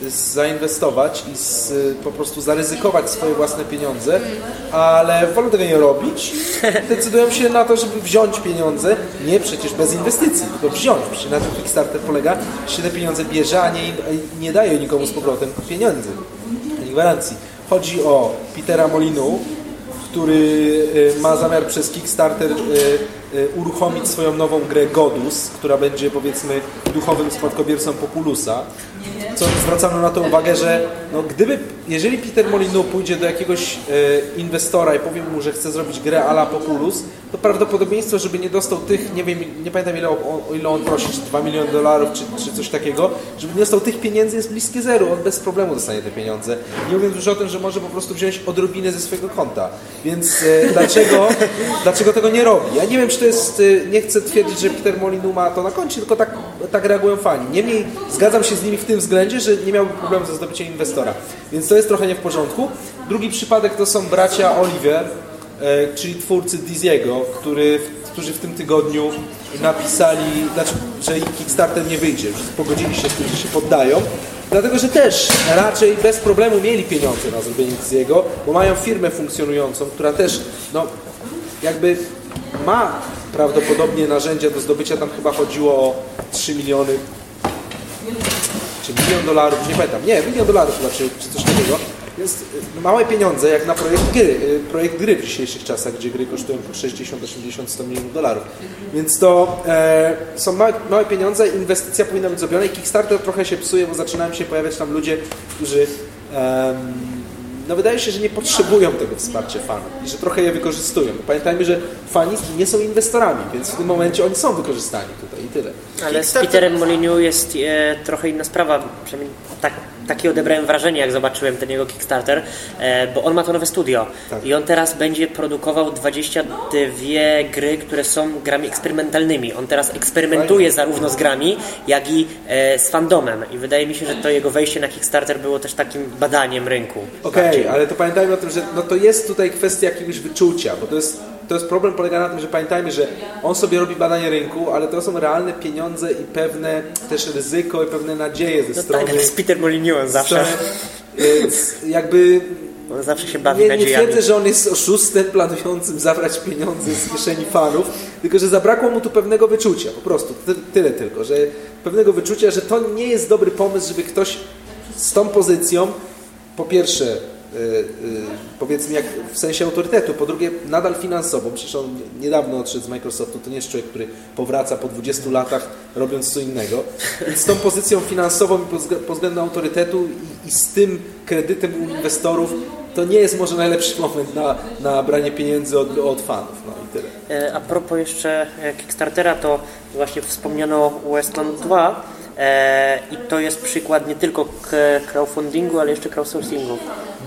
zainwestować i z, po prostu zaryzykować swoje własne pieniądze, ale wolą tego nie robić. Decydują się na to, żeby wziąć pieniądze, nie przecież bez inwestycji, tylko wziąć. Przecież na tym Kickstarter polega, się te pieniądze bierze, a nie, nie daje nikomu z powrotem pieniędzy, ani gwarancji. Chodzi o Petera Molinu, który e, ma zamiar przez Kickstarter e, uruchomić swoją nową grę Godus, która będzie powiedzmy duchowym spadkobiercą Populusa. Co zwracano na to uwagę, że no, gdyby, jeżeli Peter Molyneux pójdzie do jakiegoś inwestora i powie mu, że chce zrobić grę a la Populus, to prawdopodobieństwo, żeby nie dostał tych, nie wiem, nie pamiętam ile, o, ile on prosi, czy 2 miliony dolarów, czy, czy coś takiego, żeby nie dostał tych pieniędzy jest bliskie zeru, on bez problemu dostanie te pieniądze. Nie mówiąc już o tym, że może po prostu wziąć odrobinę ze swojego konta. Więc e, dlaczego, dlaczego tego nie robi? Ja nie wiem, czy to jest, e, nie chcę twierdzić, że Peter Molyneux ma to na koncie, tylko tak, tak reagują fani. Niemniej zgadzam się z nimi w tym względzie, że nie miałby problemu ze zdobyciem inwestora. Więc to jest trochę nie w porządku. Drugi przypadek to są bracia Oliver, E, czyli twórcy Diziego, który, którzy w tym tygodniu napisali, znaczy, że ich Kickstarter nie wyjdzie, pogodzili się z tym, że się poddają, dlatego że też raczej bez problemu mieli pieniądze na zrobienie Diziego, bo mają firmę funkcjonującą, która też no, jakby ma prawdopodobnie narzędzia do zdobycia, tam chyba chodziło o 3 miliony czy milion dolarów, nie pamiętam, nie, milion dolarów chyba, czy, czy coś takiego, jest y, małe pieniądze jak na projekt gry, y, projekt gry w dzisiejszych czasach, gdzie gry kosztują po 60, 80, 100 milionów dolarów. Więc to e, są małe pieniądze, inwestycja powinna być zrobiona i Kickstarter trochę się psuje, bo zaczynają się pojawiać tam ludzie, którzy no wydaje się, że nie potrzebują tego wsparcia fanów i że trochę je wykorzystują. Pamiętajmy, że fani nie są inwestorami, więc w tym momencie oni są wykorzystani tutaj i tyle. Ale z Peterem Molyneux jest e, trochę inna sprawa, przynajmniej tak takie odebrałem wrażenie, jak zobaczyłem ten jego Kickstarter, e, bo on ma to nowe studio tak. i on teraz będzie produkował 22 gry, które są grami eksperymentalnymi. On teraz eksperymentuje zarówno z grami, jak i e, z fandomem i wydaje mi się, że to jego wejście na Kickstarter było też takim badaniem rynku. Okej, okay, ale to pamiętajmy o tym, że no to jest tutaj kwestia jakiegoś wyczucia, bo to jest to jest problem polega na tym, że pamiętajmy, że on sobie robi badanie rynku, ale to są realne pieniądze i pewne też ryzyko i pewne nadzieje ze no strony... Tak, z Peter Molyneux zawsze. Więc jakby... On zawsze się bawi nie, nadziejami. Nie twierdzę, że on jest oszustem planującym zabrać pieniądze z kieszeni fanów, tylko że zabrakło mu tu pewnego wyczucia, po prostu. Tyle tylko, że pewnego wyczucia, że to nie jest dobry pomysł, żeby ktoś z tą pozycją po pierwsze powiedzmy jak w sensie autorytetu, po drugie nadal finansowo, przecież on niedawno odszedł z Microsoftu, to nie jest człowiek, który powraca po 20 latach robiąc co innego, więc z tą pozycją finansową i pod względem autorytetu i, i z tym kredytem u inwestorów to nie jest może najlepszy moment na, na branie pieniędzy od, od fanów. No i tyle. E, a propos jeszcze e, Kickstartera, to właśnie wspomniano Westland 2 e, i to jest przykład nie tylko crowdfundingu, ale jeszcze crowdsourcingu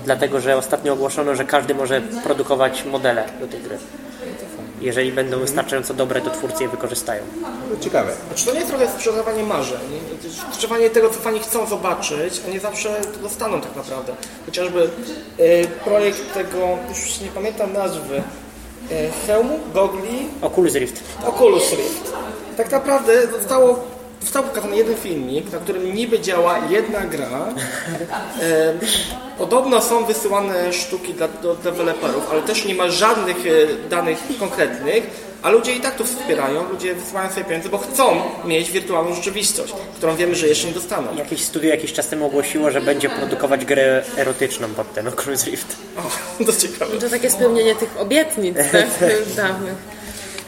dlatego że ostatnio ogłoszono, że każdy może produkować modele do tej gry. Jeżeli będą wystarczająco dobre, to twórcy je wykorzystają. Ciekawe. Czy to nie jest trochę sprzedawanie marzeń? Sprzedawanie tego, co fani chcą zobaczyć, a nie zawsze to dostaną tak naprawdę. Chociażby e, projekt tego, już nie pamiętam nazwy, e, hełmu, gogli... Oculus Rift. Oculus Rift. Tak naprawdę zostało został pokazany jeden filmik, na którym niby działa jedna gra. E, podobno są wysyłane sztuki dla, do deweloperów, ale też nie ma żadnych e, danych konkretnych, a ludzie i tak to wspierają, ludzie wysyłają sobie pieniądze, bo chcą mieć wirtualną rzeczywistość, którą wiemy, że jeszcze nie dostaną. Jakieś studio jakiś czas temu ogłosiło, że będzie produkować grę erotyczną pod ten Oculus Rift. O, to ciekawe. To takie spełnienie tych obietnic tak, *laughs* dawnych.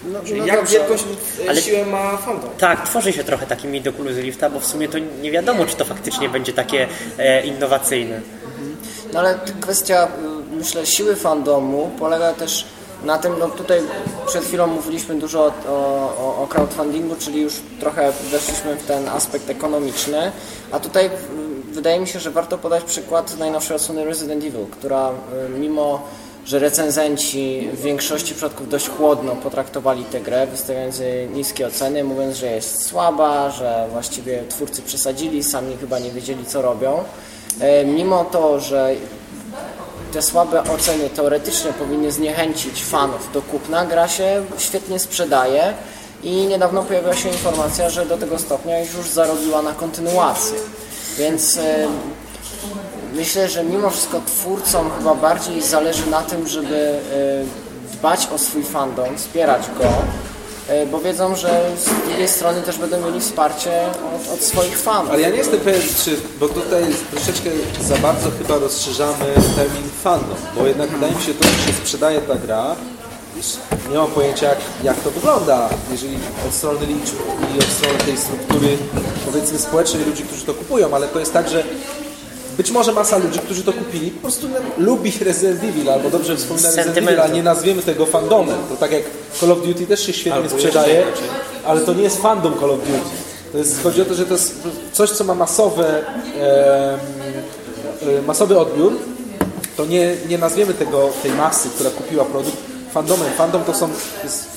No, no jak dobrze. wielkość Ale siłę ma fandom. Tak, tworzy się trochę taki mid Oculus Rifta, bo w sumie to nie wiadomo, czy to faktycznie będzie takie e, innowacyjne. Mhm. No ale kwestia, myślę, siły fandomu polega też na tym, no tutaj przed chwilą mówiliśmy dużo o, o, o crowdfundingu, czyli już trochę weszliśmy w ten aspekt ekonomiczny, a tutaj wydaje mi się, że warto podać przykład najnowszej odsłony Resident Evil, która mimo że recenzenci w większości przypadków dość chłodno potraktowali tę grę, wystawiając jej niskie oceny, mówiąc, że jest słaba, że właściwie twórcy przesadzili, sami chyba nie wiedzieli co robią. E, mimo to, że te słabe oceny teoretycznie powinny zniechęcić fanów do kupna, gra się świetnie sprzedaje i niedawno pojawiła się informacja, że do tego stopnia już zarobiła na kontynuację. Więc e, myślę, że mimo wszystko twórcom chyba bardziej zależy na tym, żeby e, dbać o swój fandom, wspierać go, e, bo wiedzą, że z drugiej strony też będą mieli wsparcie od, od swoich fanów. Ale ja nie jestem pewien, czy, bo tutaj troszeczkę za bardzo chyba rozszerzamy termin fandom, bo jednak wydaje mi się to, że się sprzedaje ta gra, nie mam pojęcia jak, jak to wygląda, jeżeli od strony liczb i od strony tej struktury powiedzmy społecznej ludzi, którzy to kupują, ale to jest tak, że być może masa ludzi, którzy to kupili, po prostu lubi Resident Evil, albo dobrze wspomina Resident Evil, a nie nazwiemy tego fandomem. To tak jak Call of Duty też się świetnie albo sprzedaje, ale to nie jest fandom Call of Duty. To jest, chodzi o to, że to jest coś, co ma masowe, e, masowy odbiór, to nie, nie nazwiemy tego, tej masy, która kupiła produkt, fandomem. Fandom to są, to jest,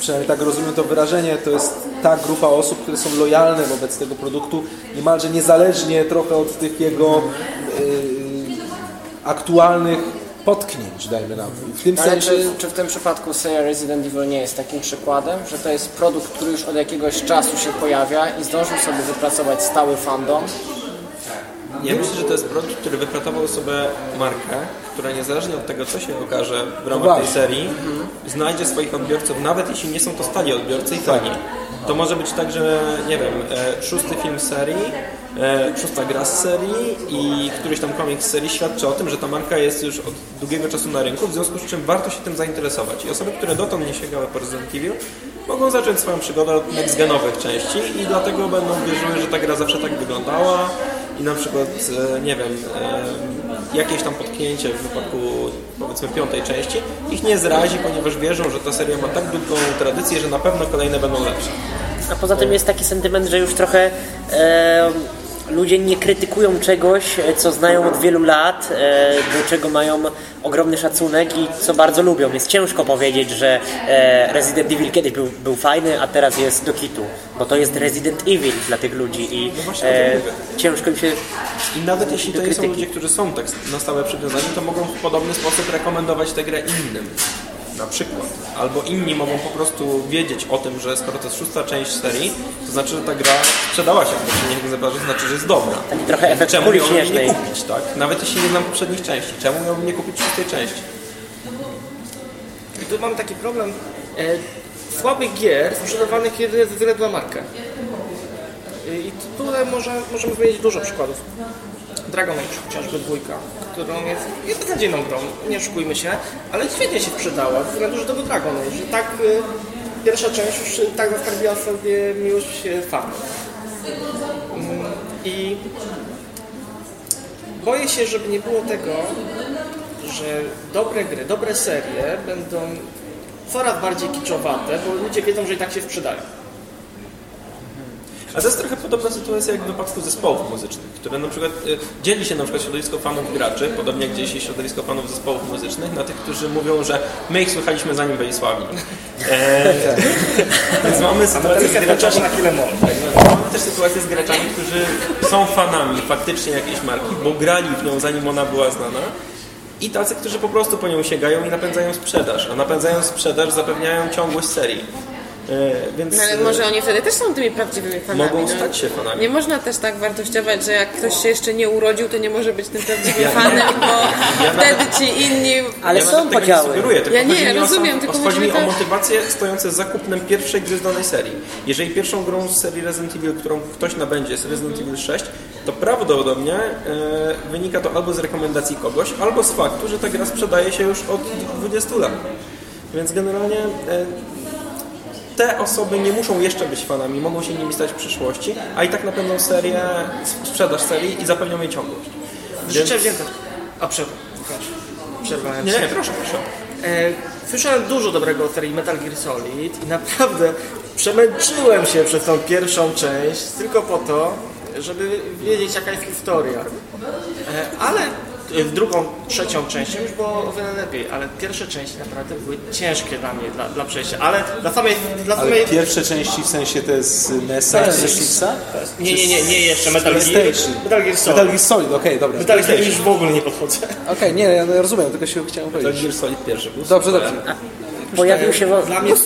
przynajmniej tak rozumiem to wyrażenie, to jest ta grupa osób, które są lojalne wobec tego produktu, niemalże niezależnie trochę od tych jego yy, aktualnych potknięć, dajmy na to. W tym Ale sensie... czy, czy w tym przypadku seria Resident Evil nie jest takim przykładem, że to jest produkt, który już od jakiegoś czasu się pojawia i zdążył sobie wypracować stały fandom? Ja myślę, że to jest produkt, który wypracował sobie markę, która niezależnie od tego, co się okaże w ramach tej serii, znajdzie swoich odbiorców, nawet jeśli nie są to stali odbiorcy i fani. To może być tak, że nie wiem, e, szósty film serii, e, szósta gra z serii i któryś tam komiks z serii świadczy o tym, że ta marka jest już od długiego czasu na rynku, w związku z czym warto się tym zainteresować. I osoby, które dotąd nie sięgały po Resident Evil, mogą zacząć swoją przygodę od next-genowych części i dlatego będą wierzyły, że ta gra zawsze tak wyglądała i na przykład, e, nie wiem, e, jakieś tam potknięcie w wypadku powiedzmy piątej części ich nie zrazi, ponieważ wierzą, że ta seria ma tak długą tradycję, że na pewno kolejne będą lepsze. A poza tym jest taki sentyment, że już trochę e, ludzie nie krytykują czegoś, e, co znają od wielu lat, e, do czego mają ogromny szacunek i co bardzo lubią. Jest ciężko powiedzieć, że e, Resident Evil kiedyś był, był fajny, a teraz jest do kitu, bo to jest Resident Evil dla tych ludzi i e, ciężko im się I nawet jeśli to są ludzie, którzy są tak na stałe przywiązani, to mogą w podobny sposób rekomendować tę grę innym. Na przykład. Albo inni mogą po prostu wiedzieć o tym, że skoro to jest szósta część serii, to znaczy, że ta gra sprzedała się w poprzednich egzemplarzach, to znaczy, że jest dobra. Taki trochę efekt Czemu śnieżnej. nie kupić, tak? Nawet jeśli nie znam poprzednich części. Czemu miałbym nie kupić szóstej części? I tu mamy taki problem e, słabych gier sprzedawanych kiedy ze względu na markę. E, I tutaj może, możemy wymienić dużo przykładów. Dragon Age, chociażby dwójka, którą jest, jest beznadziejną grą, nie oszukujmy się, ale świetnie się sprzedała, ze względu, że to był Dragon Age. Tak e, pierwsza część już e, tak zaskarbiła sobie miłość e, fanów. Mm, I boję się, żeby nie było tego, że dobre gry, dobre serie będą coraz bardziej kiczowate, bo ludzie wiedzą, że i tak się sprzedają. A to jest trochę podobna sytuacja jak w wypadku zespołów muzycznych, które na przykład y, dzieli się na przykład środowisko fanów graczy, podobnie jak dzieli się środowisko fanów zespołów muzycznych, na tych, którzy mówią, że my ich słuchaliśmy zanim byli sławni. E, *laughs* więc mamy sytuację z graczami, na chwilę może. mamy też sytuację z graczami, którzy są fanami faktycznie jakiejś marki, bo grali w nią zanim ona była znana. I tacy, którzy po prostu po nią sięgają i napędzają sprzedaż, a napędzają sprzedaż zapewniają ciągłość serii. E, więc No, ale może oni wtedy też są tymi prawdziwymi fanami. mogą no. stać się fanami. Nie można też tak wartościować, że jak ktoś się jeszcze nie urodził, to nie może być tym prawdziwym fanem, bo wtedy ci inni... Ale ja są podziały. Nie sugeruję, tylko Ja nie, chodzi mi o rozumiem, sam, tylko chodzi mi o motywację stojące za kupnem pierwszej gry z danej serii. Jeżeli pierwszą grą z serii Resident Evil, którą ktoś nabędzie jest Resident Evil 6, to prawdopodobnie e, wynika to albo z rekomendacji kogoś, albo z faktu, że ta gra sprzedaje się już od 20 lat. Więc generalnie e, te osoby nie muszą jeszcze być fanami, mogą się nimi stać w przyszłości, a i tak napędzą serię, sprzedaż serii i zapewnią jej ciągłość. Życzę wzięte. A przerwę. Przerwałem Nie, nie, proszę, proszę. E, słyszałem dużo dobrego o serii Metal Gear Solid i naprawdę przemęczyłem się przez tą pierwszą część tylko po to, żeby wiedzieć jaka jest historia. E, ale w drugą, trzecią częścią już było o wiele lepiej, ale pierwsze części naprawdę były ciężkie dla mnie, dla, dla przejścia. Ale dla samej... Dla Ale samej pierwsze części w sensie to jest z NES-a, Tak, z jest. Netflixa? nie, nie, nie, nie jeszcze Metal Gear. Metal Gear Solid. Metal Gear Solid, okej, dobra. Metal Gear już w ogóle nie podchodzę. Okej, nie, ja rozumiem, tylko się chciałem Metal powiedzieć. Gear Solid pierwszy był Dobrze, dobrze. Pojawił się... wo- Dla mnie jest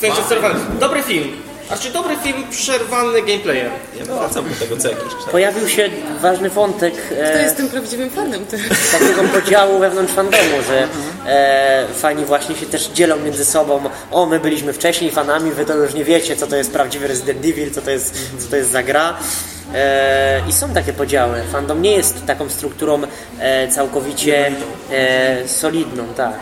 sensie przerwany. Dobry film. Znaczy dobry film przerwany gameplayem. Ja wracam do tego co jakiś czas. Pojawił się ważny wątek Kto e, jest tym prawdziwym fanem takiego *laughs* podziału wewnątrz fandomu, że e, fani właśnie się też dzielą między sobą. O, my byliśmy wcześniej fanami, wy to już nie wiecie, co to jest prawdziwy Resident Evil, co to jest, co to jest za gra. E, I są takie podziały. Fandom nie jest taką strukturą e, całkowicie e, solidną, tak.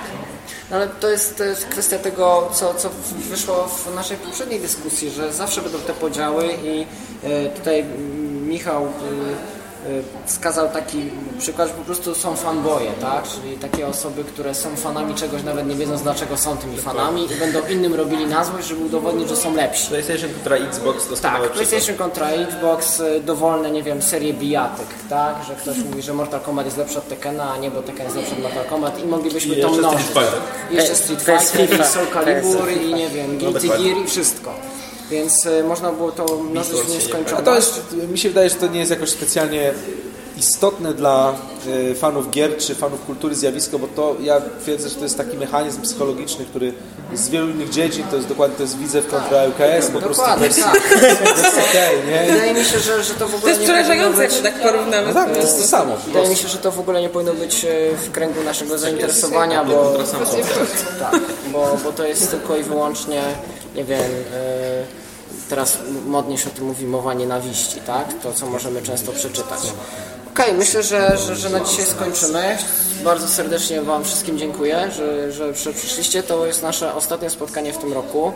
No ale to jest, to jest kwestia tego, co, co wyszło w naszej poprzedniej dyskusji, że zawsze będą te podziały i e, tutaj mm, Michał e, wskazał taki przykład, że po prostu są fanboje, tak? Czyli takie osoby, które są fanami czegoś, nawet nie wiedząc dlaczego są tymi fanami i będą innym robili na złość, żeby udowodnić, że są lepsi. PlayStation kontra Xbox doskonały Tak, przykład. PlayStation kontra Xbox, y, dowolne, nie wiem, serie bijatyk, tak? Że ktoś mówi, że Mortal Kombat jest lepszy od Tekkena, a nie, bo Tekken jest lepszy od Mortal Kombat i moglibyśmy I to jeszcze mnożyć. Street Fighter. I Jeszcze To- Street to Fighter. Soul To Calibur i nie wiem, No, Guilty. Gear i wszystko. Więc y, można było to mnożyć w nieskończoność. A to jest, mi się wydaje, że to nie jest jakoś specjalnie istotne dla y, fanów gier czy fanów kultury zjawisko, bo to ja twierdzę, że to jest taki mechanizm psychologiczny, który z wielu innych dziedzin, to jest dokładnie to jest widzew kontra LKS, po prostu Dokładnie, wersji, tak. *laughs* okej, nie? Wydaje mi się, że, że to w To ogóle jest nie powinno przerażające, jak być... to tak porównamy. No tak, to jest to samo. Wydaje mi się, że to w ogóle nie powinno być e, w kręgu naszego zainteresowania, bo, tak, bo, bo to jest tylko i wyłącznie, nie wiem, e, teraz modnie się o tym mówi mowa nienawiści, tak? To, co możemy często przeczytać. Okej, myślę, że, że, że na dzisiaj skończymy. Bardzo serdecznie Wam wszystkim dziękuję, że, że, przyszliście. To jest nasze ostatnie spotkanie w tym roku.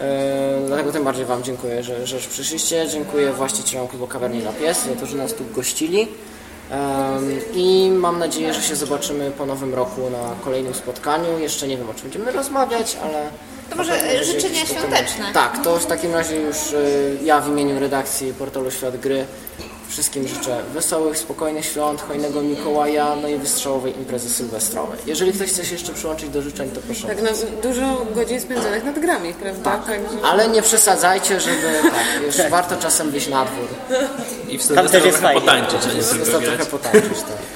E, dlatego tym bardziej Wam dziękuję, że, że przyszliście. Dziękuję właścicielom klubu Kawerni na Pies za to, że nas tu gościli. Em, I mam nadzieję, że się zobaczymy po nowym roku na kolejnym spotkaniu. Jeszcze nie wiem o czym będziemy rozmawiać, ale. To może życzenia świąteczne. Tak, to w takim razie już y, ja w imieniu redakcji portalu Świat Gry wszystkim życzę wesołych, spokojnych świąt, hojnego Mikołaja, no i wystrzałowej imprezy sylwestrowej. Jeżeli ktoś chce się jeszcze przyłączyć do życzeń, to proszę. Tak, no, dużo godzin spędzonych nad grami, prawda? Tak. Także... Ale nie przesadzajcie, żeby *laughs* tak, już warto czasem wyjść na dwór. I w Tam też Sylwestra jest trochę fajnie. potańczyć, a nie tylko trochę potańczyć, tak.